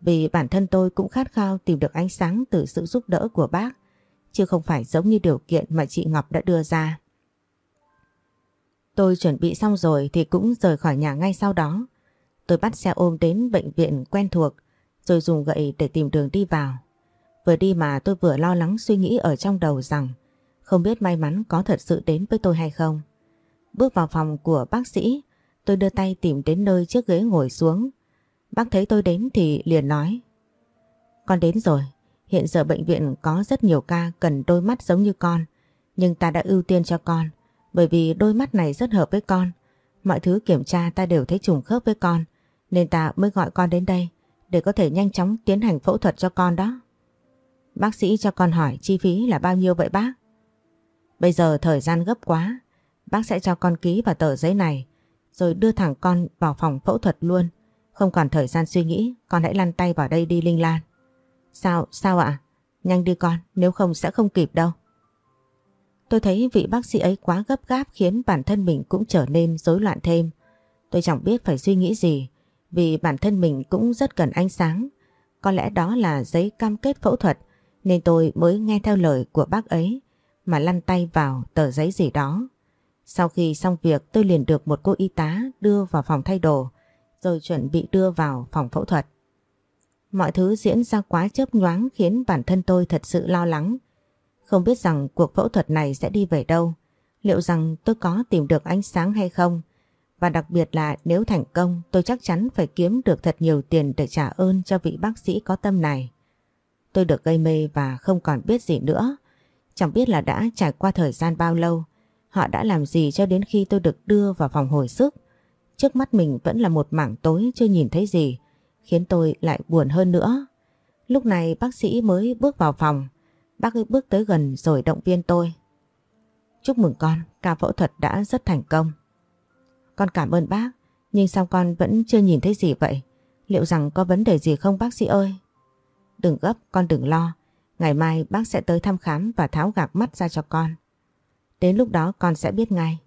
Vì bản thân tôi cũng khát khao tìm được ánh sáng từ sự giúp đỡ của bác, chứ không phải giống như điều kiện mà chị Ngọc đã đưa ra. Tôi chuẩn bị xong rồi thì cũng rời khỏi nhà ngay sau đó. Tôi bắt xe ôm đến bệnh viện quen thuộc rồi dùng gậy để tìm đường đi vào. Vừa đi mà tôi vừa lo lắng suy nghĩ ở trong đầu rằng không biết may mắn có thật sự đến với tôi hay không. Bước vào phòng của bác sĩ, tôi đưa tay tìm đến nơi chiếc ghế ngồi xuống. Bác thấy tôi đến thì liền nói Con đến rồi, hiện giờ bệnh viện có rất nhiều ca cần đôi mắt giống như con, nhưng ta đã ưu tiên cho con bởi vì đôi mắt này rất hợp với con. Mọi thứ kiểm tra ta đều thấy trùng khớp với con, nên ta mới gọi con đến đây để có thể nhanh chóng tiến hành phẫu thuật cho con đó. Bác sĩ cho con hỏi chi phí là bao nhiêu vậy bác? Bây giờ thời gian gấp quá, bác sẽ cho con ký vào tờ giấy này rồi đưa thẳng con vào phòng phẫu thuật luôn. Không còn thời gian suy nghĩ, con hãy lăn tay vào đây đi Linh Lan. Sao, sao ạ? Nhanh đi con, nếu không sẽ không kịp đâu. Tôi thấy vị bác sĩ ấy quá gấp gáp khiến bản thân mình cũng trở nên rối loạn thêm. Tôi chẳng biết phải suy nghĩ gì vì bản thân mình cũng rất cần ánh sáng. Có lẽ đó là giấy cam kết phẫu thuật nên tôi mới nghe theo lời của bác ấy mà lăn tay vào tờ giấy gì đó. Sau khi xong việc tôi liền được một cô y tá đưa vào phòng thay đồ rồi chuẩn bị đưa vào phòng phẫu thuật. Mọi thứ diễn ra quá chớp nhoáng khiến bản thân tôi thật sự lo lắng. Không biết rằng cuộc phẫu thuật này sẽ đi về đâu, liệu rằng tôi có tìm được ánh sáng hay không. Và đặc biệt là nếu thành công tôi chắc chắn phải kiếm được thật nhiều tiền để trả ơn cho vị bác sĩ có tâm này. Tôi được gây mê và không còn biết gì nữa. Chẳng biết là đã trải qua thời gian bao lâu, họ đã làm gì cho đến khi tôi được đưa vào phòng hồi sức. Trước mắt mình vẫn là một mảng tối chưa nhìn thấy gì, khiến tôi lại buồn hơn nữa. Lúc này bác sĩ mới bước vào phòng, bác ấy bước tới gần rồi động viên tôi. Chúc mừng con, ca phẫu thuật đã rất thành công. Con cảm ơn bác, nhưng sao con vẫn chưa nhìn thấy gì vậy? Liệu rằng có vấn đề gì không bác sĩ ơi? Đừng gấp, con đừng lo. Ngày mai bác sẽ tới thăm khám và tháo gạc mắt ra cho con. Đến lúc đó con sẽ biết ngay.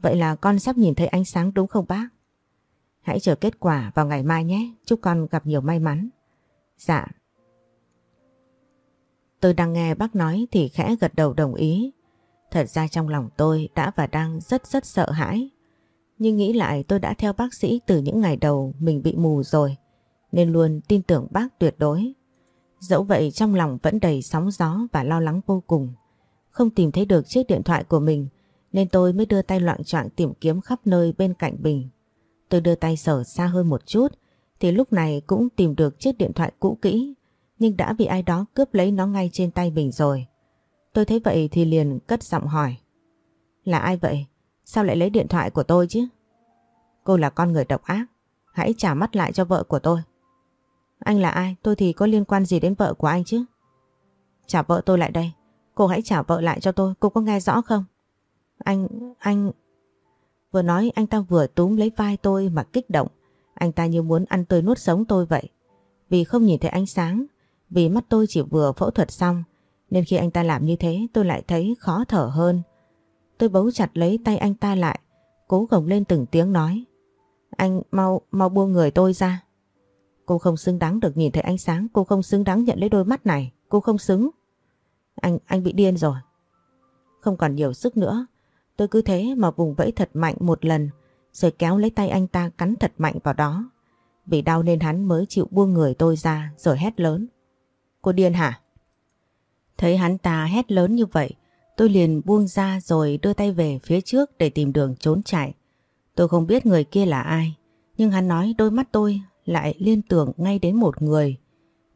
Vậy là con sắp nhìn thấy ánh sáng đúng không bác? Hãy chờ kết quả vào ngày mai nhé. Chúc con gặp nhiều may mắn. Dạ. Tôi đang nghe bác nói thì khẽ gật đầu đồng ý. Thật ra trong lòng tôi đã và đang rất rất sợ hãi. Nhưng nghĩ lại tôi đã theo bác sĩ từ những ngày đầu mình bị mù rồi. Nên luôn tin tưởng bác tuyệt đối. Dẫu vậy trong lòng vẫn đầy sóng gió và lo lắng vô cùng. Không tìm thấy được chiếc điện thoại của mình, nên tôi mới đưa tay loạn trọng tìm kiếm khắp nơi bên cạnh Bình. Tôi đưa tay sở xa hơn một chút, thì lúc này cũng tìm được chiếc điện thoại cũ kỹ, nhưng đã bị ai đó cướp lấy nó ngay trên tay Bình rồi. Tôi thấy vậy thì liền cất giọng hỏi. Là ai vậy? Sao lại lấy điện thoại của tôi chứ? Cô là con người độc ác. Hãy trả mắt lại cho vợ của tôi. Anh là ai? Tôi thì có liên quan gì đến vợ của anh chứ? Trả vợ tôi lại đây. Cô hãy trả vợ lại cho tôi. Cô có nghe rõ không? Anh, anh... Vừa nói anh ta vừa túm lấy vai tôi mà kích động. Anh ta như muốn ăn tươi nuốt sống tôi vậy. Vì không nhìn thấy ánh sáng, vì mắt tôi chỉ vừa phẫu thuật xong, nên khi anh ta làm như thế tôi lại thấy khó thở hơn. Tôi bấu chặt lấy tay anh ta lại, cố gồng lên từng tiếng nói. Anh mau, mau buông người tôi ra. Cô không xứng đáng được nhìn thấy ánh sáng, cô không xứng đáng nhận lấy đôi mắt này, cô không xứng. Anh, anh bị điên rồi. Không còn nhiều sức nữa, Tôi cứ thế mà vùng vẫy thật mạnh một lần rồi kéo lấy tay anh ta cắn thật mạnh vào đó. Vì đau nên hắn mới chịu buông người tôi ra rồi hét lớn. Cô điên hả? Thấy hắn ta hét lớn như vậy, tôi liền buông ra rồi đưa tay về phía trước để tìm đường trốn chạy. Tôi không biết người kia là ai, nhưng hắn nói đôi mắt tôi lại liên tưởng ngay đến một người.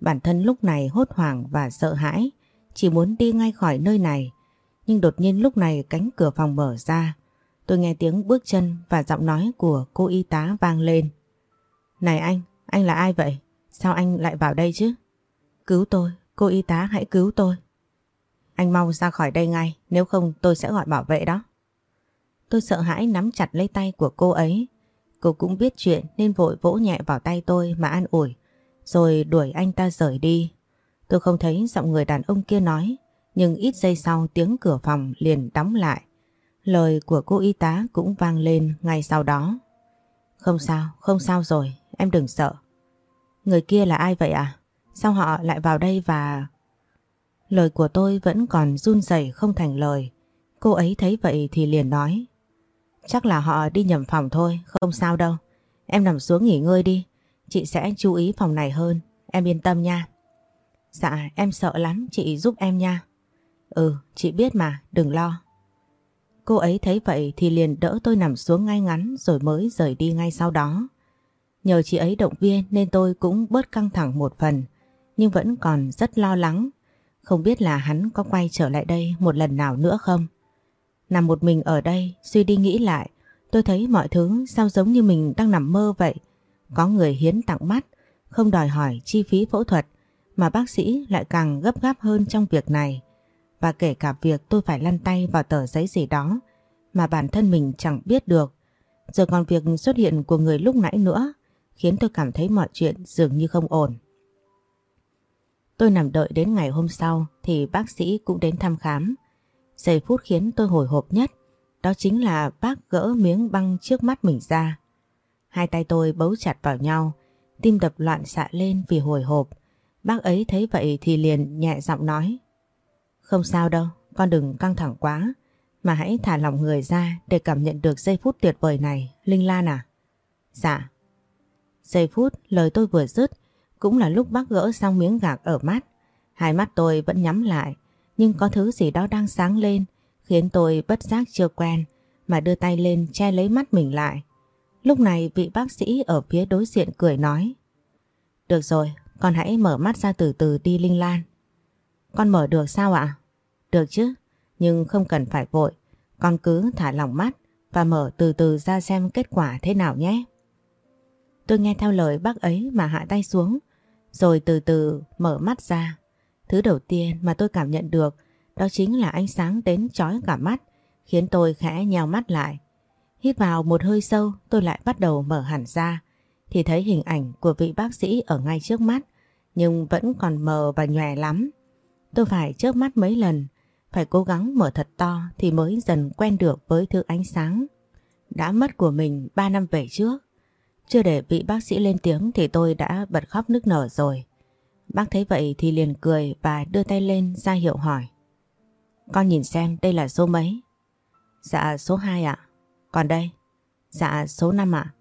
Bản thân lúc này hốt hoảng và sợ hãi, chỉ muốn đi ngay khỏi nơi này. Nhưng đột nhiên lúc này cánh cửa phòng mở ra. Tôi nghe tiếng bước chân và giọng nói của cô y tá vang lên. Này anh, anh là ai vậy? Sao anh lại vào đây chứ? Cứu tôi, cô y tá hãy cứu tôi. Anh mau ra khỏi đây ngay, nếu không tôi sẽ gọi bảo vệ đó. Tôi sợ hãi nắm chặt lấy tay của cô ấy. Cô cũng biết chuyện nên vội vỗ nhẹ vào tay tôi mà an ủi, rồi đuổi anh ta rời đi. Tôi không thấy giọng người đàn ông kia nói, nhưng ít giây sau tiếng cửa phòng liền đóng lại. Lời của cô y tá cũng vang lên ngay sau đó. Không sao, không sao rồi, em đừng sợ. Người kia là ai vậy à? Sao họ lại vào đây và... Lời của tôi vẫn còn run rẩy không thành lời. Cô ấy thấy vậy thì liền nói. Chắc là họ đi nhầm phòng thôi, không sao đâu. Em nằm xuống nghỉ ngơi đi, chị sẽ chú ý phòng này hơn, em yên tâm nha. Dạ, em sợ lắm, chị giúp em nha. Ừ, chị biết mà, đừng lo. Cô ấy thấy vậy thì liền đỡ tôi nằm xuống ngay ngắn rồi mới rời đi ngay sau đó. Nhờ chị ấy động viên nên tôi cũng bớt căng thẳng một phần, nhưng vẫn còn rất lo lắng. Không biết là hắn có quay trở lại đây một lần nào nữa không? Nằm một mình ở đây, suy đi nghĩ lại, tôi thấy mọi thứ sao giống như mình đang nằm mơ vậy. Có người hiến tặng mắt, không đòi hỏi chi phí phẫu thuật mà bác sĩ lại càng gấp gáp hơn trong việc này. Và kể cả việc tôi phải lăn tay vào tờ giấy gì đó mà bản thân mình chẳng biết được. giờ còn việc xuất hiện của người lúc nãy nữa khiến tôi cảm thấy mọi chuyện dường như không ổn. Tôi nằm đợi đến ngày hôm sau thì bác sĩ cũng đến thăm khám. Giây phút khiến tôi hồi hộp nhất đó chính là bác gỡ miếng băng trước mắt mình ra. Hai tay tôi bấu chặt vào nhau, tim đập loạn xạ lên vì hồi hộp. Bác ấy thấy vậy thì liền nhẹ giọng nói. Không sao đâu, con đừng căng thẳng quá, mà hãy thả lòng người ra để cảm nhận được giây phút tuyệt vời này, Linh Lan à? Dạ. Giây phút lời tôi vừa dứt cũng là lúc bác gỡ xong miếng gạc ở mắt. Hai mắt tôi vẫn nhắm lại, nhưng có thứ gì đó đang sáng lên khiến tôi bất giác chưa quen mà đưa tay lên che lấy mắt mình lại. Lúc này vị bác sĩ ở phía đối diện cười nói Được rồi, con hãy mở mắt ra từ từ đi Linh Lan. Con mở được sao ạ? Được chứ, nhưng không cần phải vội. Con cứ thả lỏng mắt và mở từ từ ra xem kết quả thế nào nhé. Tôi nghe theo lời bác ấy mà hạ tay xuống, rồi từ từ mở mắt ra. Thứ đầu tiên mà tôi cảm nhận được đó chính là ánh sáng đến chói cả mắt, khiến tôi khẽ nhào mắt lại. Hít vào một hơi sâu, tôi lại bắt đầu mở hẳn ra, thì thấy hình ảnh của vị bác sĩ ở ngay trước mắt, nhưng vẫn còn mờ và nhòe lắm. Tôi phải chớp mắt mấy lần, phải cố gắng mở thật to thì mới dần quen được với thứ ánh sáng đã mất của mình 3 năm về trước. Chưa để vị bác sĩ lên tiếng thì tôi đã bật khóc nức nở rồi. Bác thấy vậy thì liền cười và đưa tay lên ra hiệu hỏi. Con nhìn xem đây là số mấy? Dạ số 2 ạ. Còn đây? Dạ số 5 ạ.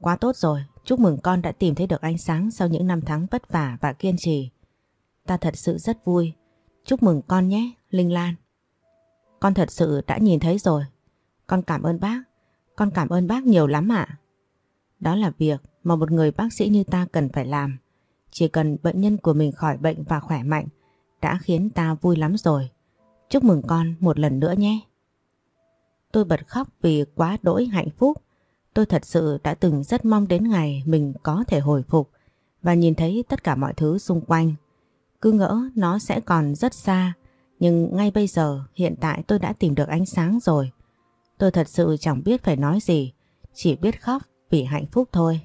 Quá tốt rồi, chúc mừng con đã tìm thấy được ánh sáng sau những năm tháng vất vả và kiên trì. Ta thật sự rất vui. Chúc mừng con nhé, Linh Lan. Con thật sự đã nhìn thấy rồi. Con cảm ơn bác. Con cảm ơn bác nhiều lắm ạ. Đó là việc mà một người bác sĩ như ta cần phải làm. Chỉ cần bệnh nhân của mình khỏi bệnh và khỏe mạnh đã khiến ta vui lắm rồi. Chúc mừng con một lần nữa nhé. Tôi bật khóc vì quá đỗi hạnh phúc. Tôi thật sự đã từng rất mong đến ngày mình có thể hồi phục và nhìn thấy tất cả mọi thứ xung quanh. Cứ ngỡ nó sẽ còn rất xa, nhưng ngay bây giờ hiện tại tôi đã tìm được ánh sáng rồi. Tôi thật sự chẳng biết phải nói gì, chỉ biết khóc vì hạnh phúc thôi.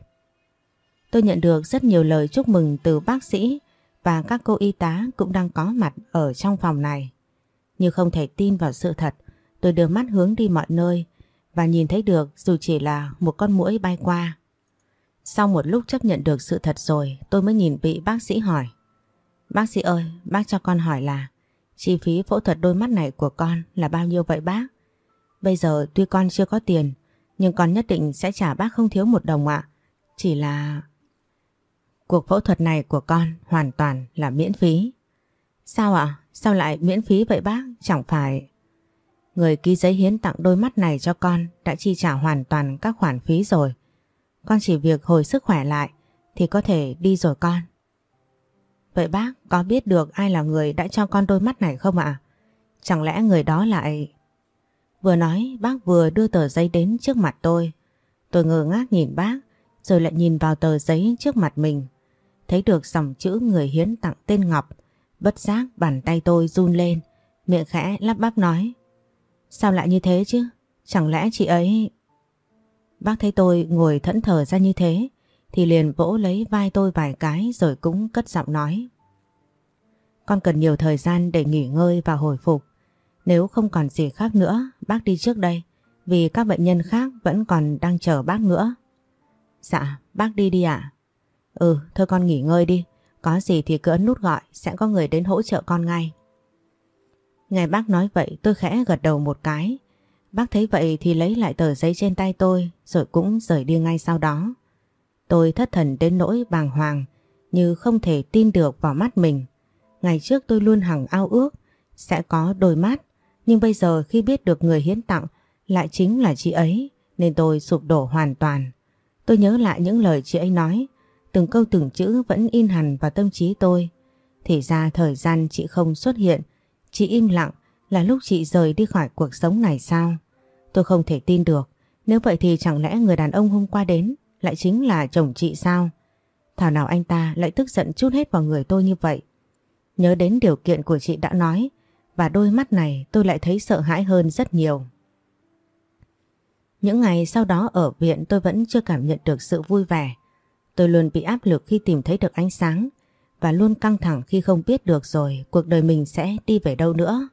Tôi nhận được rất nhiều lời chúc mừng từ bác sĩ và các cô y tá cũng đang có mặt ở trong phòng này. Như không thể tin vào sự thật, tôi đưa mắt hướng đi mọi nơi và nhìn thấy được dù chỉ là một con muỗi bay qua. Sau một lúc chấp nhận được sự thật rồi, tôi mới nhìn vị bác sĩ hỏi. Bác sĩ ơi, bác cho con hỏi là chi phí phẫu thuật đôi mắt này của con là bao nhiêu vậy bác? Bây giờ tuy con chưa có tiền, nhưng con nhất định sẽ trả bác không thiếu một đồng ạ. Chỉ là... Cuộc phẫu thuật này của con hoàn toàn là miễn phí. Sao ạ? Sao lại miễn phí vậy bác? Chẳng phải... Người ký giấy hiến tặng đôi mắt này cho con đã chi trả hoàn toàn các khoản phí rồi. Con chỉ việc hồi sức khỏe lại thì có thể đi rồi con. Vậy bác có biết được ai là người đã cho con đôi mắt này không ạ? Chẳng lẽ người đó lại... Vừa nói bác vừa đưa tờ giấy đến trước mặt tôi. Tôi ngơ ngác nhìn bác rồi lại nhìn vào tờ giấy trước mặt mình. Thấy được dòng chữ người hiến tặng tên Ngọc Bất giác bàn tay tôi run lên, miệng khẽ lắp bắp nói. Sao lại như thế chứ? Chẳng lẽ chị ấy... Bác thấy tôi ngồi thẫn thờ ra như thế, thì liền vỗ lấy vai tôi vài cái rồi cũng cất giọng nói. Con cần nhiều thời gian để nghỉ ngơi và hồi phục. Nếu không còn gì khác nữa, bác đi trước đây, vì các bệnh nhân khác vẫn còn đang chờ bác nữa. Dạ, bác đi đi ạ. Ừ, thôi con nghỉ ngơi đi, có gì thì cứ ấn nút gọi sẽ có người đến hỗ trợ con ngay. Nghe bác nói vậy tôi khẽ gật đầu một cái. Bác thấy vậy thì lấy lại tờ giấy trên tay tôi rồi cũng rời đi ngay sau đó. Tôi thất thần đến nỗi bàng hoàng như không thể tin được vào mắt mình. Ngày trước tôi luôn hằng ao ước sẽ có đôi mắt nhưng bây giờ khi biết được người hiến tặng lại chính là chị ấy nên tôi sụp đổ hoàn toàn. Tôi nhớ lại những lời chị ấy nói Từng câu từng chữ vẫn in hẳn vào tâm trí tôi. Thì ra thời gian chị không xuất hiện, chị im lặng, là lúc chị rời đi khỏi cuộc sống này sao? Tôi không thể tin được. Nếu vậy thì chẳng lẽ người đàn ông hôm qua đến lại chính là chồng chị sao? Thảo nào anh ta lại tức giận chút hết vào người tôi như vậy. Nhớ đến điều kiện của chị đã nói, và đôi mắt này tôi lại thấy sợ hãi hơn rất nhiều. Những ngày sau đó ở viện tôi vẫn chưa cảm nhận được sự vui vẻ. Tôi luôn bị áp lực khi tìm thấy được ánh sáng và luôn căng thẳng khi không biết được rồi cuộc đời mình sẽ đi về đâu nữa.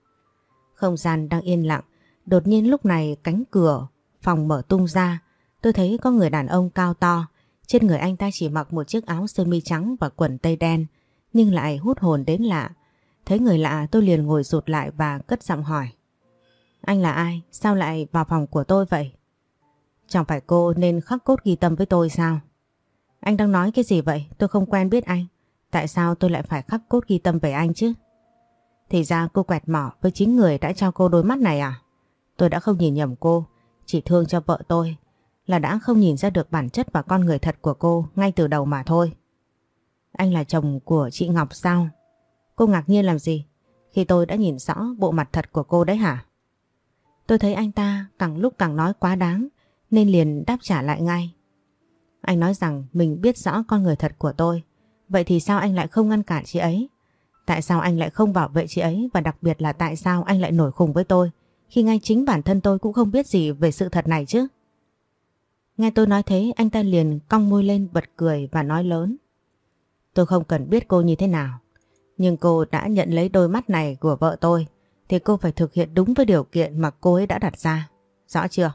Không gian đang yên lặng, đột nhiên lúc này cánh cửa phòng mở tung ra, tôi thấy có người đàn ông cao to, trên người anh ta chỉ mặc một chiếc áo sơ mi trắng và quần tây đen, nhưng lại hút hồn đến lạ. Thấy người lạ tôi liền ngồi rụt lại và cất giọng hỏi. Anh là ai? Sao lại vào phòng của tôi vậy? Chẳng phải cô nên khắc cốt ghi tâm với tôi sao? Anh đang nói cái gì vậy? Tôi không quen biết anh. Tại sao tôi lại phải khắc cốt ghi tâm về anh chứ? Thì ra cô quẹt mỏ với chính người đã cho cô đôi mắt này à? Tôi đã không nhìn nhầm cô, chỉ thương cho vợ tôi là đã không nhìn ra được bản chất và con người thật của cô ngay từ đầu mà thôi. Anh là chồng của chị Ngọc sao? Cô ngạc nhiên làm gì? Khi tôi đã nhìn rõ bộ mặt thật của cô đấy hả? Tôi thấy anh ta càng lúc càng nói quá đáng nên liền đáp trả lại ngay. Anh nói rằng mình biết rõ con người thật của tôi. Vậy thì sao anh lại không ngăn cản chị ấy? Tại sao anh lại không bảo vệ chị ấy và đặc biệt là tại sao anh lại nổi khùng với tôi khi ngay chính bản thân tôi cũng không biết gì về sự thật này chứ? Nghe tôi nói thế, anh ta liền cong môi lên, bật cười và nói lớn. Tôi không cần biết cô như thế nào. Nhưng cô đã nhận lấy đôi mắt này của vợ tôi, thì cô phải thực hiện đúng với điều kiện mà cô ấy đã đặt ra. Rõ chưa?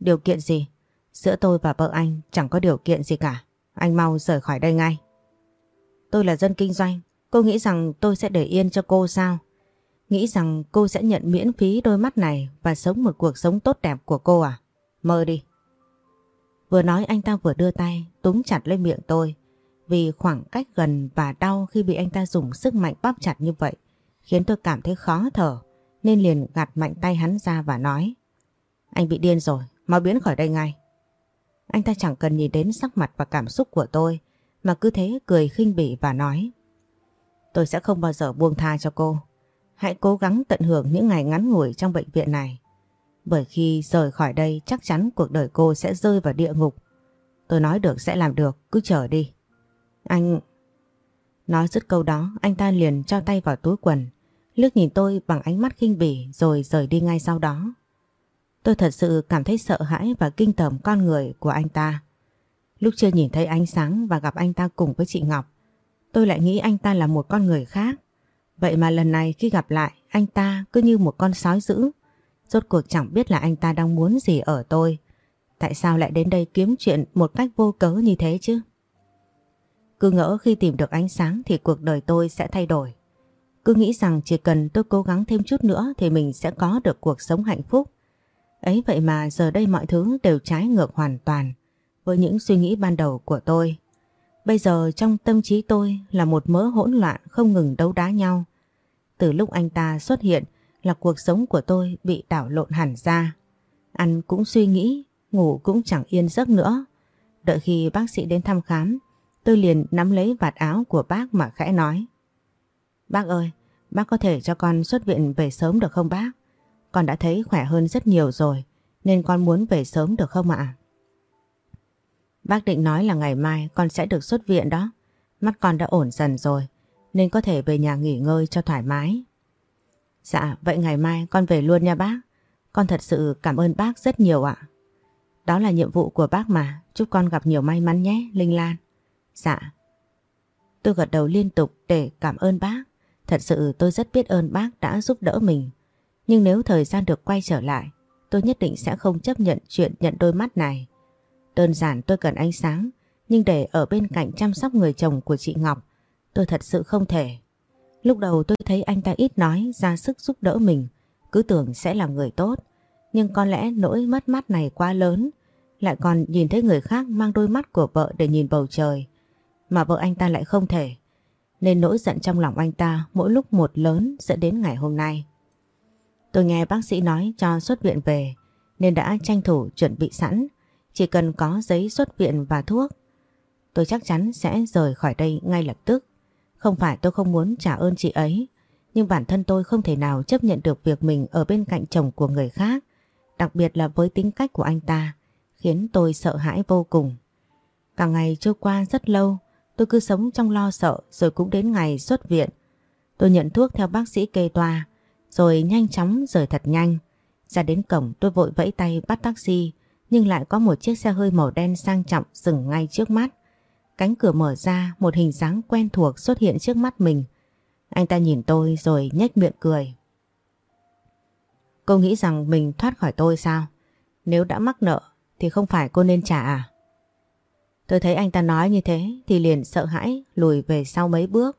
Điều kiện gì? Giữa tôi và vợ anh chẳng có điều kiện gì cả. Anh mau rời khỏi đây ngay. Tôi là dân kinh doanh. Cô nghĩ rằng tôi sẽ để yên cho cô sao? Nghĩ rằng cô sẽ nhận miễn phí đôi mắt này và sống một cuộc sống tốt đẹp của cô à? Mơ đi. Vừa nói anh ta vừa đưa tay túm chặt lên miệng tôi vì khoảng cách gần và đau khi bị anh ta dùng sức mạnh bóp chặt như vậy khiến tôi cảm thấy khó thở nên liền gạt mạnh tay hắn ra và nói Anh bị điên rồi, mau biến khỏi đây ngay. Anh ta chẳng cần nhìn đến sắc mặt và cảm xúc của tôi mà cứ thế cười khinh bỉ và nói Tôi sẽ không bao giờ buông tha cho cô. Hãy cố gắng tận hưởng những ngày ngắn ngủi trong bệnh viện này. Bởi khi rời khỏi đây chắc chắn cuộc đời cô sẽ rơi vào địa ngục. Tôi nói được sẽ làm được, cứ chờ đi. Anh... Nói dứt câu đó, anh ta liền cho tay vào túi quần, lướt nhìn tôi bằng ánh mắt khinh bỉ rồi rời đi ngay sau đó. Tôi thật sự cảm thấy sợ hãi và kinh tởm con người của anh ta. Lúc chưa nhìn thấy ánh sáng và gặp anh ta cùng với chị Ngọc, tôi lại nghĩ anh ta là một con người khác. Vậy mà lần này khi gặp lại, anh ta cứ như một con sói dữ. Rốt cuộc chẳng biết là anh ta đang muốn gì ở tôi. Tại sao lại đến đây kiếm chuyện một cách vô cớ như thế chứ? Cứ ngỡ khi tìm được ánh sáng thì cuộc đời tôi sẽ thay đổi. Cứ nghĩ rằng chỉ cần tôi cố gắng thêm chút nữa thì mình sẽ có được cuộc sống hạnh phúc. Ấy vậy mà giờ đây mọi thứ đều trái ngược hoàn toàn với những suy nghĩ ban đầu của tôi. Bây giờ trong tâm trí tôi là một mớ hỗn loạn không ngừng đấu đá nhau. Từ lúc anh ta xuất hiện là cuộc sống của tôi bị đảo lộn hẳn ra. Ăn cũng suy nghĩ, ngủ cũng chẳng yên giấc nữa. Đợi khi bác sĩ đến thăm khám, tôi liền nắm lấy vạt áo của bác mà khẽ nói. Bác ơi, bác có thể cho con xuất viện về sớm được không bác? Con đã thấy khỏe hơn rất nhiều rồi, nên con muốn về sớm được không ạ? Bác định nói là ngày mai con sẽ được xuất viện đó. Mắt con đã ổn dần rồi, nên có thể về nhà nghỉ ngơi cho thoải mái. Dạ, vậy ngày mai con về luôn nha bác. Con thật sự cảm ơn bác rất nhiều ạ. Đó là nhiệm vụ của bác mà, chúc con gặp nhiều may mắn nhé, Linh Lan. Dạ. Tôi gật đầu liên tục để cảm ơn bác. Thật sự tôi rất biết ơn bác đã giúp đỡ mình. Nhưng nếu thời gian được quay trở lại, tôi nhất định sẽ không chấp nhận chuyện nhận đôi mắt này. Đơn giản tôi cần ánh sáng, nhưng để ở bên cạnh chăm sóc người chồng của chị Ngọc, tôi thật sự không thể. Lúc đầu tôi thấy anh ta ít nói ra sức giúp đỡ mình, cứ tưởng sẽ là người tốt. Nhưng có lẽ nỗi mất mát này quá lớn, lại còn nhìn thấy người khác mang đôi mắt của vợ để nhìn bầu trời, mà vợ anh ta lại không thể. Nên nỗi giận trong lòng anh ta mỗi lúc một lớn dẫn đến ngày hôm nay. Tôi nghe bác sĩ nói cho xuất viện về, nên đã tranh thủ chuẩn bị sẵn, chỉ cần có giấy xuất viện và thuốc. Tôi chắc chắn sẽ rời khỏi đây ngay lập tức. Không phải tôi không muốn trả ơn chị ấy, nhưng bản thân tôi không thể nào chấp nhận được việc mình ở bên cạnh chồng của người khác, đặc biệt là với tính cách của anh ta, khiến tôi sợ hãi vô cùng. Cả ngày trôi qua rất lâu, tôi cứ sống trong lo sợ rồi cũng đến ngày xuất viện. Tôi nhận thuốc theo bác sĩ kê toa, rồi nhanh chóng rời thật nhanh. Ra đến cổng tôi vội vẫy tay bắt taxi, nhưng lại có một chiếc xe hơi màu đen sang trọng dừng ngay trước mắt. Cánh cửa mở ra, một hình dáng quen thuộc xuất hiện trước mắt mình. Anh ta nhìn tôi rồi nhếch miệng cười. Cô nghĩ rằng mình thoát khỏi tôi sao? Nếu đã mắc nợ thì không phải cô nên trả à? Tôi thấy anh ta nói như thế thì liền sợ hãi lùi về sau mấy bước.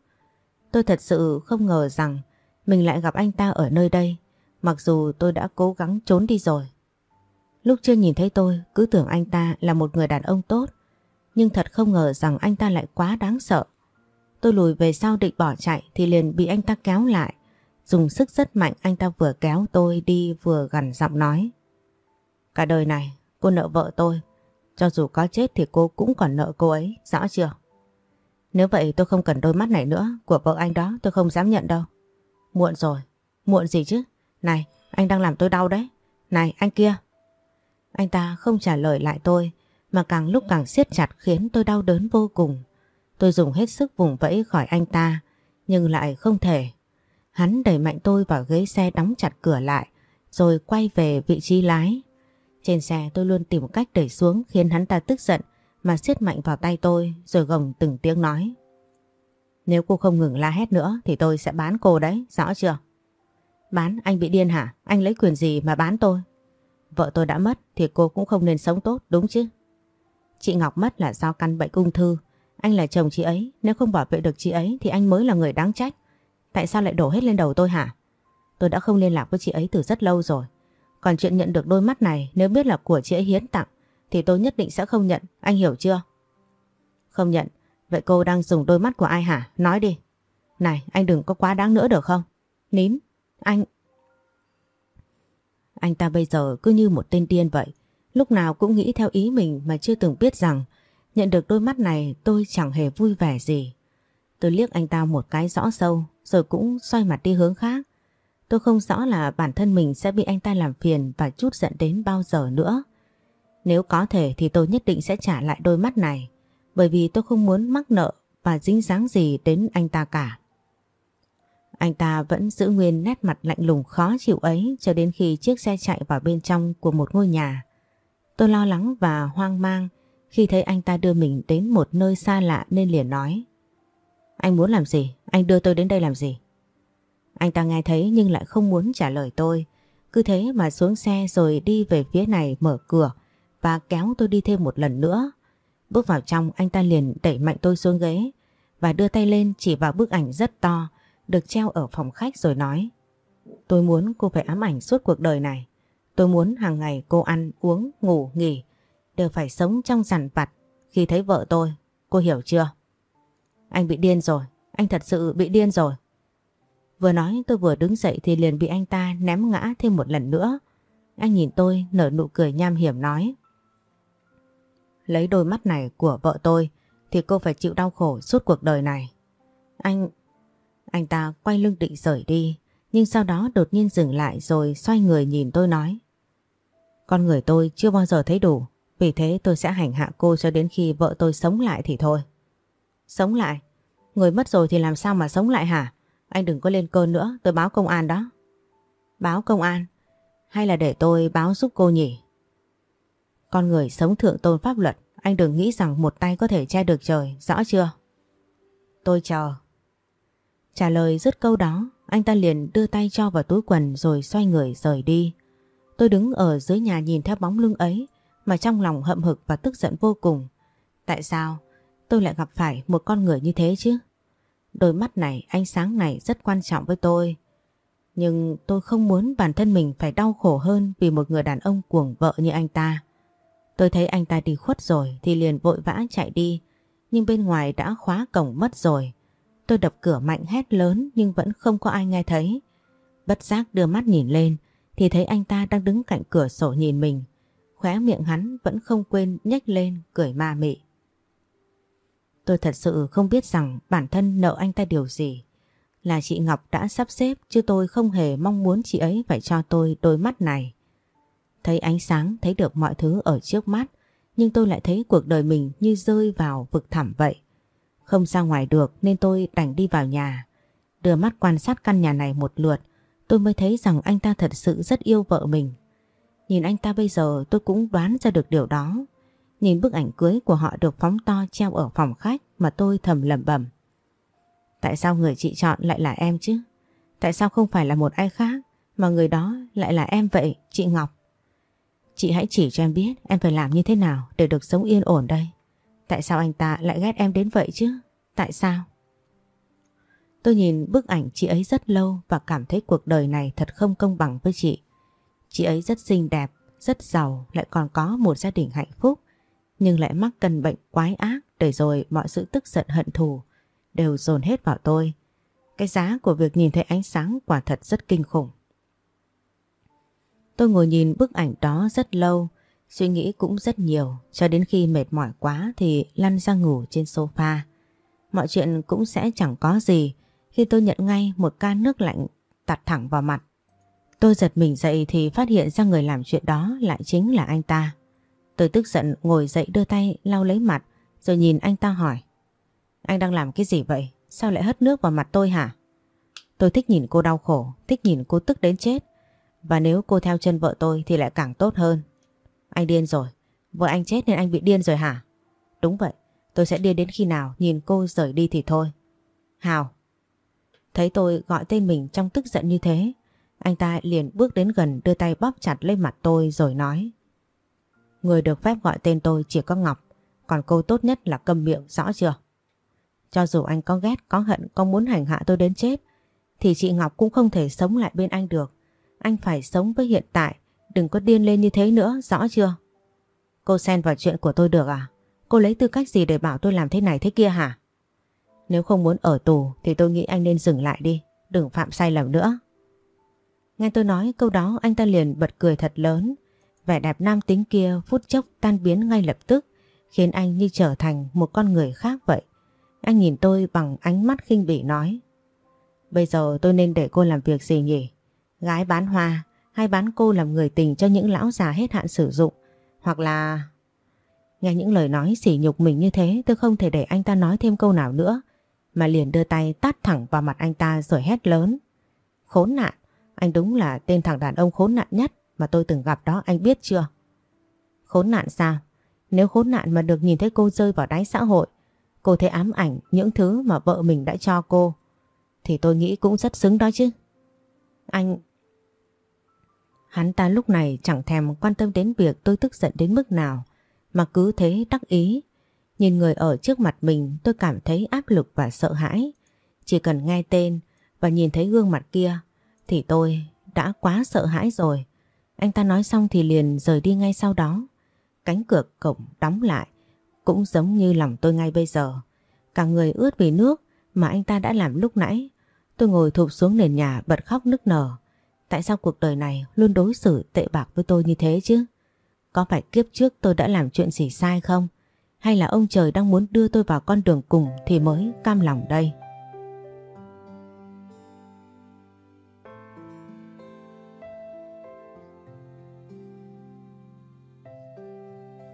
Tôi thật sự không ngờ rằng mình lại gặp anh ta ở nơi đây mặc dù tôi đã cố gắng trốn đi rồi. Lúc chưa nhìn thấy tôi cứ tưởng anh ta là một người đàn ông tốt nhưng thật không ngờ rằng anh ta lại quá đáng sợ. Tôi lùi về sau định bỏ chạy thì liền bị anh ta kéo lại. Dùng sức rất mạnh anh ta vừa kéo tôi đi vừa gằn giọng nói. Cả đời này cô nợ vợ tôi. Cho dù có chết thì cô cũng còn nợ cô ấy, rõ chưa? Nếu vậy tôi không cần đôi mắt này nữa, của vợ anh đó tôi không dám nhận đâu. Muộn rồi, muộn gì chứ? Này, anh đang làm tôi đau đấy. Này, anh kia. Anh ta không trả lời lại tôi, mà càng lúc càng siết chặt khiến tôi đau đớn vô cùng. Tôi dùng hết sức vùng vẫy khỏi anh ta, nhưng lại không thể. Hắn đẩy mạnh tôi vào ghế xe đóng chặt cửa lại, rồi quay về vị trí lái. Trên xe tôi luôn tìm cách đẩy xuống khiến hắn ta tức giận mà siết mạnh vào tay tôi rồi gồng từng tiếng nói. Nếu cô không ngừng la hét nữa thì tôi sẽ bán cô đấy, rõ chưa? Bán anh bị điên hả? Anh lấy quyền gì mà bán tôi? Vợ tôi đã mất thì cô cũng không nên sống tốt đúng chứ? Chị Ngọc mất là do căn bệnh ung thư. Anh là chồng chị ấy, nếu không bảo vệ được chị ấy thì anh mới là người đáng trách. Tại sao lại đổ hết lên đầu tôi hả? Tôi đã không liên lạc với chị ấy từ rất lâu rồi. Còn chuyện nhận được đôi mắt này nếu biết là của chị ấy hiến tặng thì tôi nhất định sẽ không nhận, anh hiểu chưa? Không nhận, vậy cô đang dùng đôi mắt của ai hả? Nói đi. Này, anh đừng có quá đáng nữa được không? Nín, anh... Anh ta bây giờ cứ như một tên điên vậy. Lúc nào cũng nghĩ theo ý mình mà chưa từng biết rằng, nhận được đôi mắt này tôi chẳng hề vui vẻ gì. Tôi liếc anh ta một cái rõ sâu, rồi cũng xoay mặt đi hướng khác. Tôi không rõ là bản thân mình sẽ bị anh ta làm phiền và chút giận đến bao giờ nữa. Nếu có thể thì tôi nhất định sẽ trả lại đôi mắt này, bởi vì tôi không muốn mắc nợ và dính dáng gì đến anh ta cả. Anh ta vẫn giữ nguyên nét mặt lạnh lùng khó chịu ấy cho đến khi chiếc xe chạy vào bên trong của một ngôi nhà. Tôi lo lắng và hoang mang khi thấy anh ta đưa mình đến một nơi xa lạ nên liền nói. Anh muốn làm gì? Anh đưa tôi đến đây làm gì? Anh ta nghe thấy nhưng lại không muốn trả lời tôi. Cứ thế mà xuống xe rồi đi về phía này mở cửa và kéo tôi đi thêm một lần nữa. Bước vào trong, anh ta liền đẩy mạnh tôi xuống ghế và đưa tay lên chỉ vào bức ảnh rất to được treo ở phòng khách rồi nói Tôi muốn cô phải ám ảnh suốt cuộc đời này. Tôi muốn hàng ngày cô ăn, uống, ngủ, nghỉ đều phải sống trong rằn vặt khi thấy vợ tôi. Cô hiểu chưa? Anh bị điên rồi. Anh thật sự bị điên rồi. Vừa nói tôi vừa đứng dậy thì liền bị anh ta ném ngã thêm một lần nữa. Anh nhìn tôi nở nụ cười nham hiểm nói. Lấy đôi mắt này của vợ tôi thì cô phải chịu đau khổ suốt cuộc đời này. Anh... Anh ta quay lưng định rời đi nhưng sau đó đột nhiên dừng lại rồi xoay người nhìn tôi nói. Con người tôi chưa bao giờ thấy đủ vì thế tôi sẽ hành hạ cô cho đến khi vợ tôi sống lại thì thôi. Sống lại? Người mất rồi thì làm sao mà sống lại hả? Anh đừng có lên cơn nữa, tôi báo công an đó. Báo công an? Hay là để tôi báo giúp cô nhỉ? Con người sống thượng tôn pháp luật, anh đừng nghĩ rằng một tay có thể che được trời, rõ chưa? Tôi chờ. Trả lời dứt câu đó, anh ta liền đưa tay cho vào túi quần rồi xoay người rời đi. Tôi đứng ở dưới nhà nhìn theo bóng lưng ấy mà trong lòng hậm hực và tức giận vô cùng. Tại sao tôi lại gặp phải một con người như thế chứ? Đôi mắt này, ánh sáng này rất quan trọng với tôi. Nhưng tôi không muốn bản thân mình phải đau khổ hơn vì một người đàn ông cuồng vợ như anh ta. Tôi thấy anh ta đi khuất rồi thì liền vội vã chạy đi. Nhưng bên ngoài đã khóa cổng mất rồi. Tôi đập cửa mạnh hét lớn nhưng vẫn không có ai nghe thấy. Bất giác đưa mắt nhìn lên thì thấy anh ta đang đứng cạnh cửa sổ nhìn mình. Khóe miệng hắn vẫn không quên nhếch lên cười ma mị. Tôi thật sự không biết rằng bản thân nợ anh ta điều gì. Là chị Ngọc đã sắp xếp chứ tôi không hề mong muốn chị ấy phải cho tôi đôi mắt này. Thấy ánh sáng, thấy được mọi thứ ở trước mắt nhưng tôi lại thấy cuộc đời mình như rơi vào vực thẳm vậy. Không ra ngoài được nên tôi đành đi vào nhà. Đưa mắt quan sát căn nhà này một lượt, tôi mới thấy rằng anh ta thật sự rất yêu vợ mình. Nhìn anh ta bây giờ tôi cũng đoán ra được điều đó. Nhìn bức ảnh cưới của họ được phóng to treo ở phòng khách mà tôi thầm lẩm bẩm. Tại sao người chị chọn lại là em chứ? Tại sao không phải là một ai khác mà người đó lại là em vậy, chị Ngọc? Chị hãy chỉ cho em biết em phải làm như thế nào để được sống yên ổn đây. Tại sao anh ta lại ghét em đến vậy chứ? Tại sao? Tôi nhìn bức ảnh chị ấy rất lâu và cảm thấy cuộc đời này thật không công bằng với chị. Chị ấy rất xinh đẹp, rất giàu, lại còn có một gia đình hạnh phúc, nhưng lại mắc căn bệnh quái ác để rồi mọi sự tức giận hận thù đều dồn hết vào tôi. Cái giá của việc nhìn thấy ánh sáng quả thật rất kinh khủng. Tôi ngồi nhìn bức ảnh đó rất lâu, suy nghĩ cũng rất nhiều, cho đến khi mệt mỏi quá thì lăn ra ngủ trên sofa. Mọi chuyện cũng sẽ chẳng có gì khi tôi nhận ngay một ca nước lạnh tạt thẳng vào mặt. Tôi giật mình dậy thì phát hiện ra người làm chuyện đó lại chính là anh ta. Tôi tức giận ngồi dậy đưa tay lau lấy mặt rồi nhìn anh ta hỏi. Anh đang làm cái gì vậy? Sao lại hất nước vào mặt tôi hả? Tôi thích nhìn cô đau khổ, thích nhìn cô tức đến chết. Và nếu cô theo chân vợ tôi thì lại càng tốt hơn. Anh điên rồi. Vợ anh chết nên anh bị điên rồi hả? Đúng vậy. Tôi sẽ điên đến khi nào nhìn cô rời đi thì thôi. Hào. Thấy tôi gọi tên mình trong tức giận như thế. Anh ta liền bước đến gần đưa tay bóp chặt lên mặt tôi rồi nói. Người được phép gọi tên tôi chỉ có Ngọc. Còn cô tốt nhất là cầm miệng rõ chưa? Cho dù anh có ghét, có hận, có muốn hành hạ tôi đến chết thì chị Ngọc cũng không thể sống lại bên anh được. Anh phải sống với hiện tại, đừng có điên lên như thế nữa, rõ chưa? Cô xen vào chuyện của tôi được à? Cô lấy tư cách gì để bảo tôi làm thế này thế kia hả? Nếu không muốn ở tù thì tôi nghĩ anh nên dừng lại đi, đừng phạm sai lầm nữa. Nghe tôi nói câu đó anh ta liền bật cười thật lớn. Vẻ đẹp nam tính kia phút chốc tan biến ngay lập tức, khiến anh như trở thành một con người khác vậy. Anh nhìn tôi bằng ánh mắt khinh bỉ nói. Bây giờ tôi nên để cô làm việc gì nhỉ? Gái bán hoa hay bán cô làm người tình cho những lão già hết hạn sử dụng? Hoặc là... Nghe những lời nói sỉ nhục mình như thế tôi không thể để anh ta nói thêm câu nào nữa mà liền đưa tay tát thẳng vào mặt anh ta rồi hét lớn. Khốn nạn, anh đúng là tên thằng đàn ông khốn nạn nhất mà tôi từng gặp đó anh biết chưa? Khốn nạn sao? Nếu khốn nạn mà được nhìn thấy cô rơi vào đáy xã hội Cô thấy ám ảnh những thứ mà vợ mình đã cho cô Thì tôi nghĩ cũng rất xứng đó chứ Anh... Hắn ta lúc này chẳng thèm quan tâm đến việc tôi tức giận đến mức nào, Mà cứ thế đắc ý Nhìn người ở trước mặt mình, tôi cảm thấy áp lực và sợ hãi Chỉ cần nghe tên và nhìn thấy gương mặt kia, Thì tôi đã quá sợ hãi rồi Anh ta nói xong thì liền rời đi ngay sau đó Cánh cửa cổng đóng lại, cũng giống như lòng tôi ngay bây giờ. Cả người ướt vì nước mà anh ta đã làm lúc nãy. Tôi ngồi thụp xuống nền nhà bật khóc nức nở. Tại sao cuộc đời này luôn đối xử tệ bạc với tôi như thế chứ? Có phải kiếp trước tôi đã làm chuyện gì sai không? Hay là ông trời đang muốn đưa tôi vào con đường cùng thì mới cam lòng đây?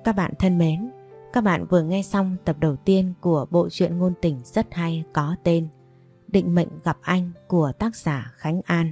Các bạn thân mến, các bạn vừa nghe xong tập đầu tiên của bộ truyện ngôn tình rất hay có tên Định mệnh gặp anh của tác giả Khánh An.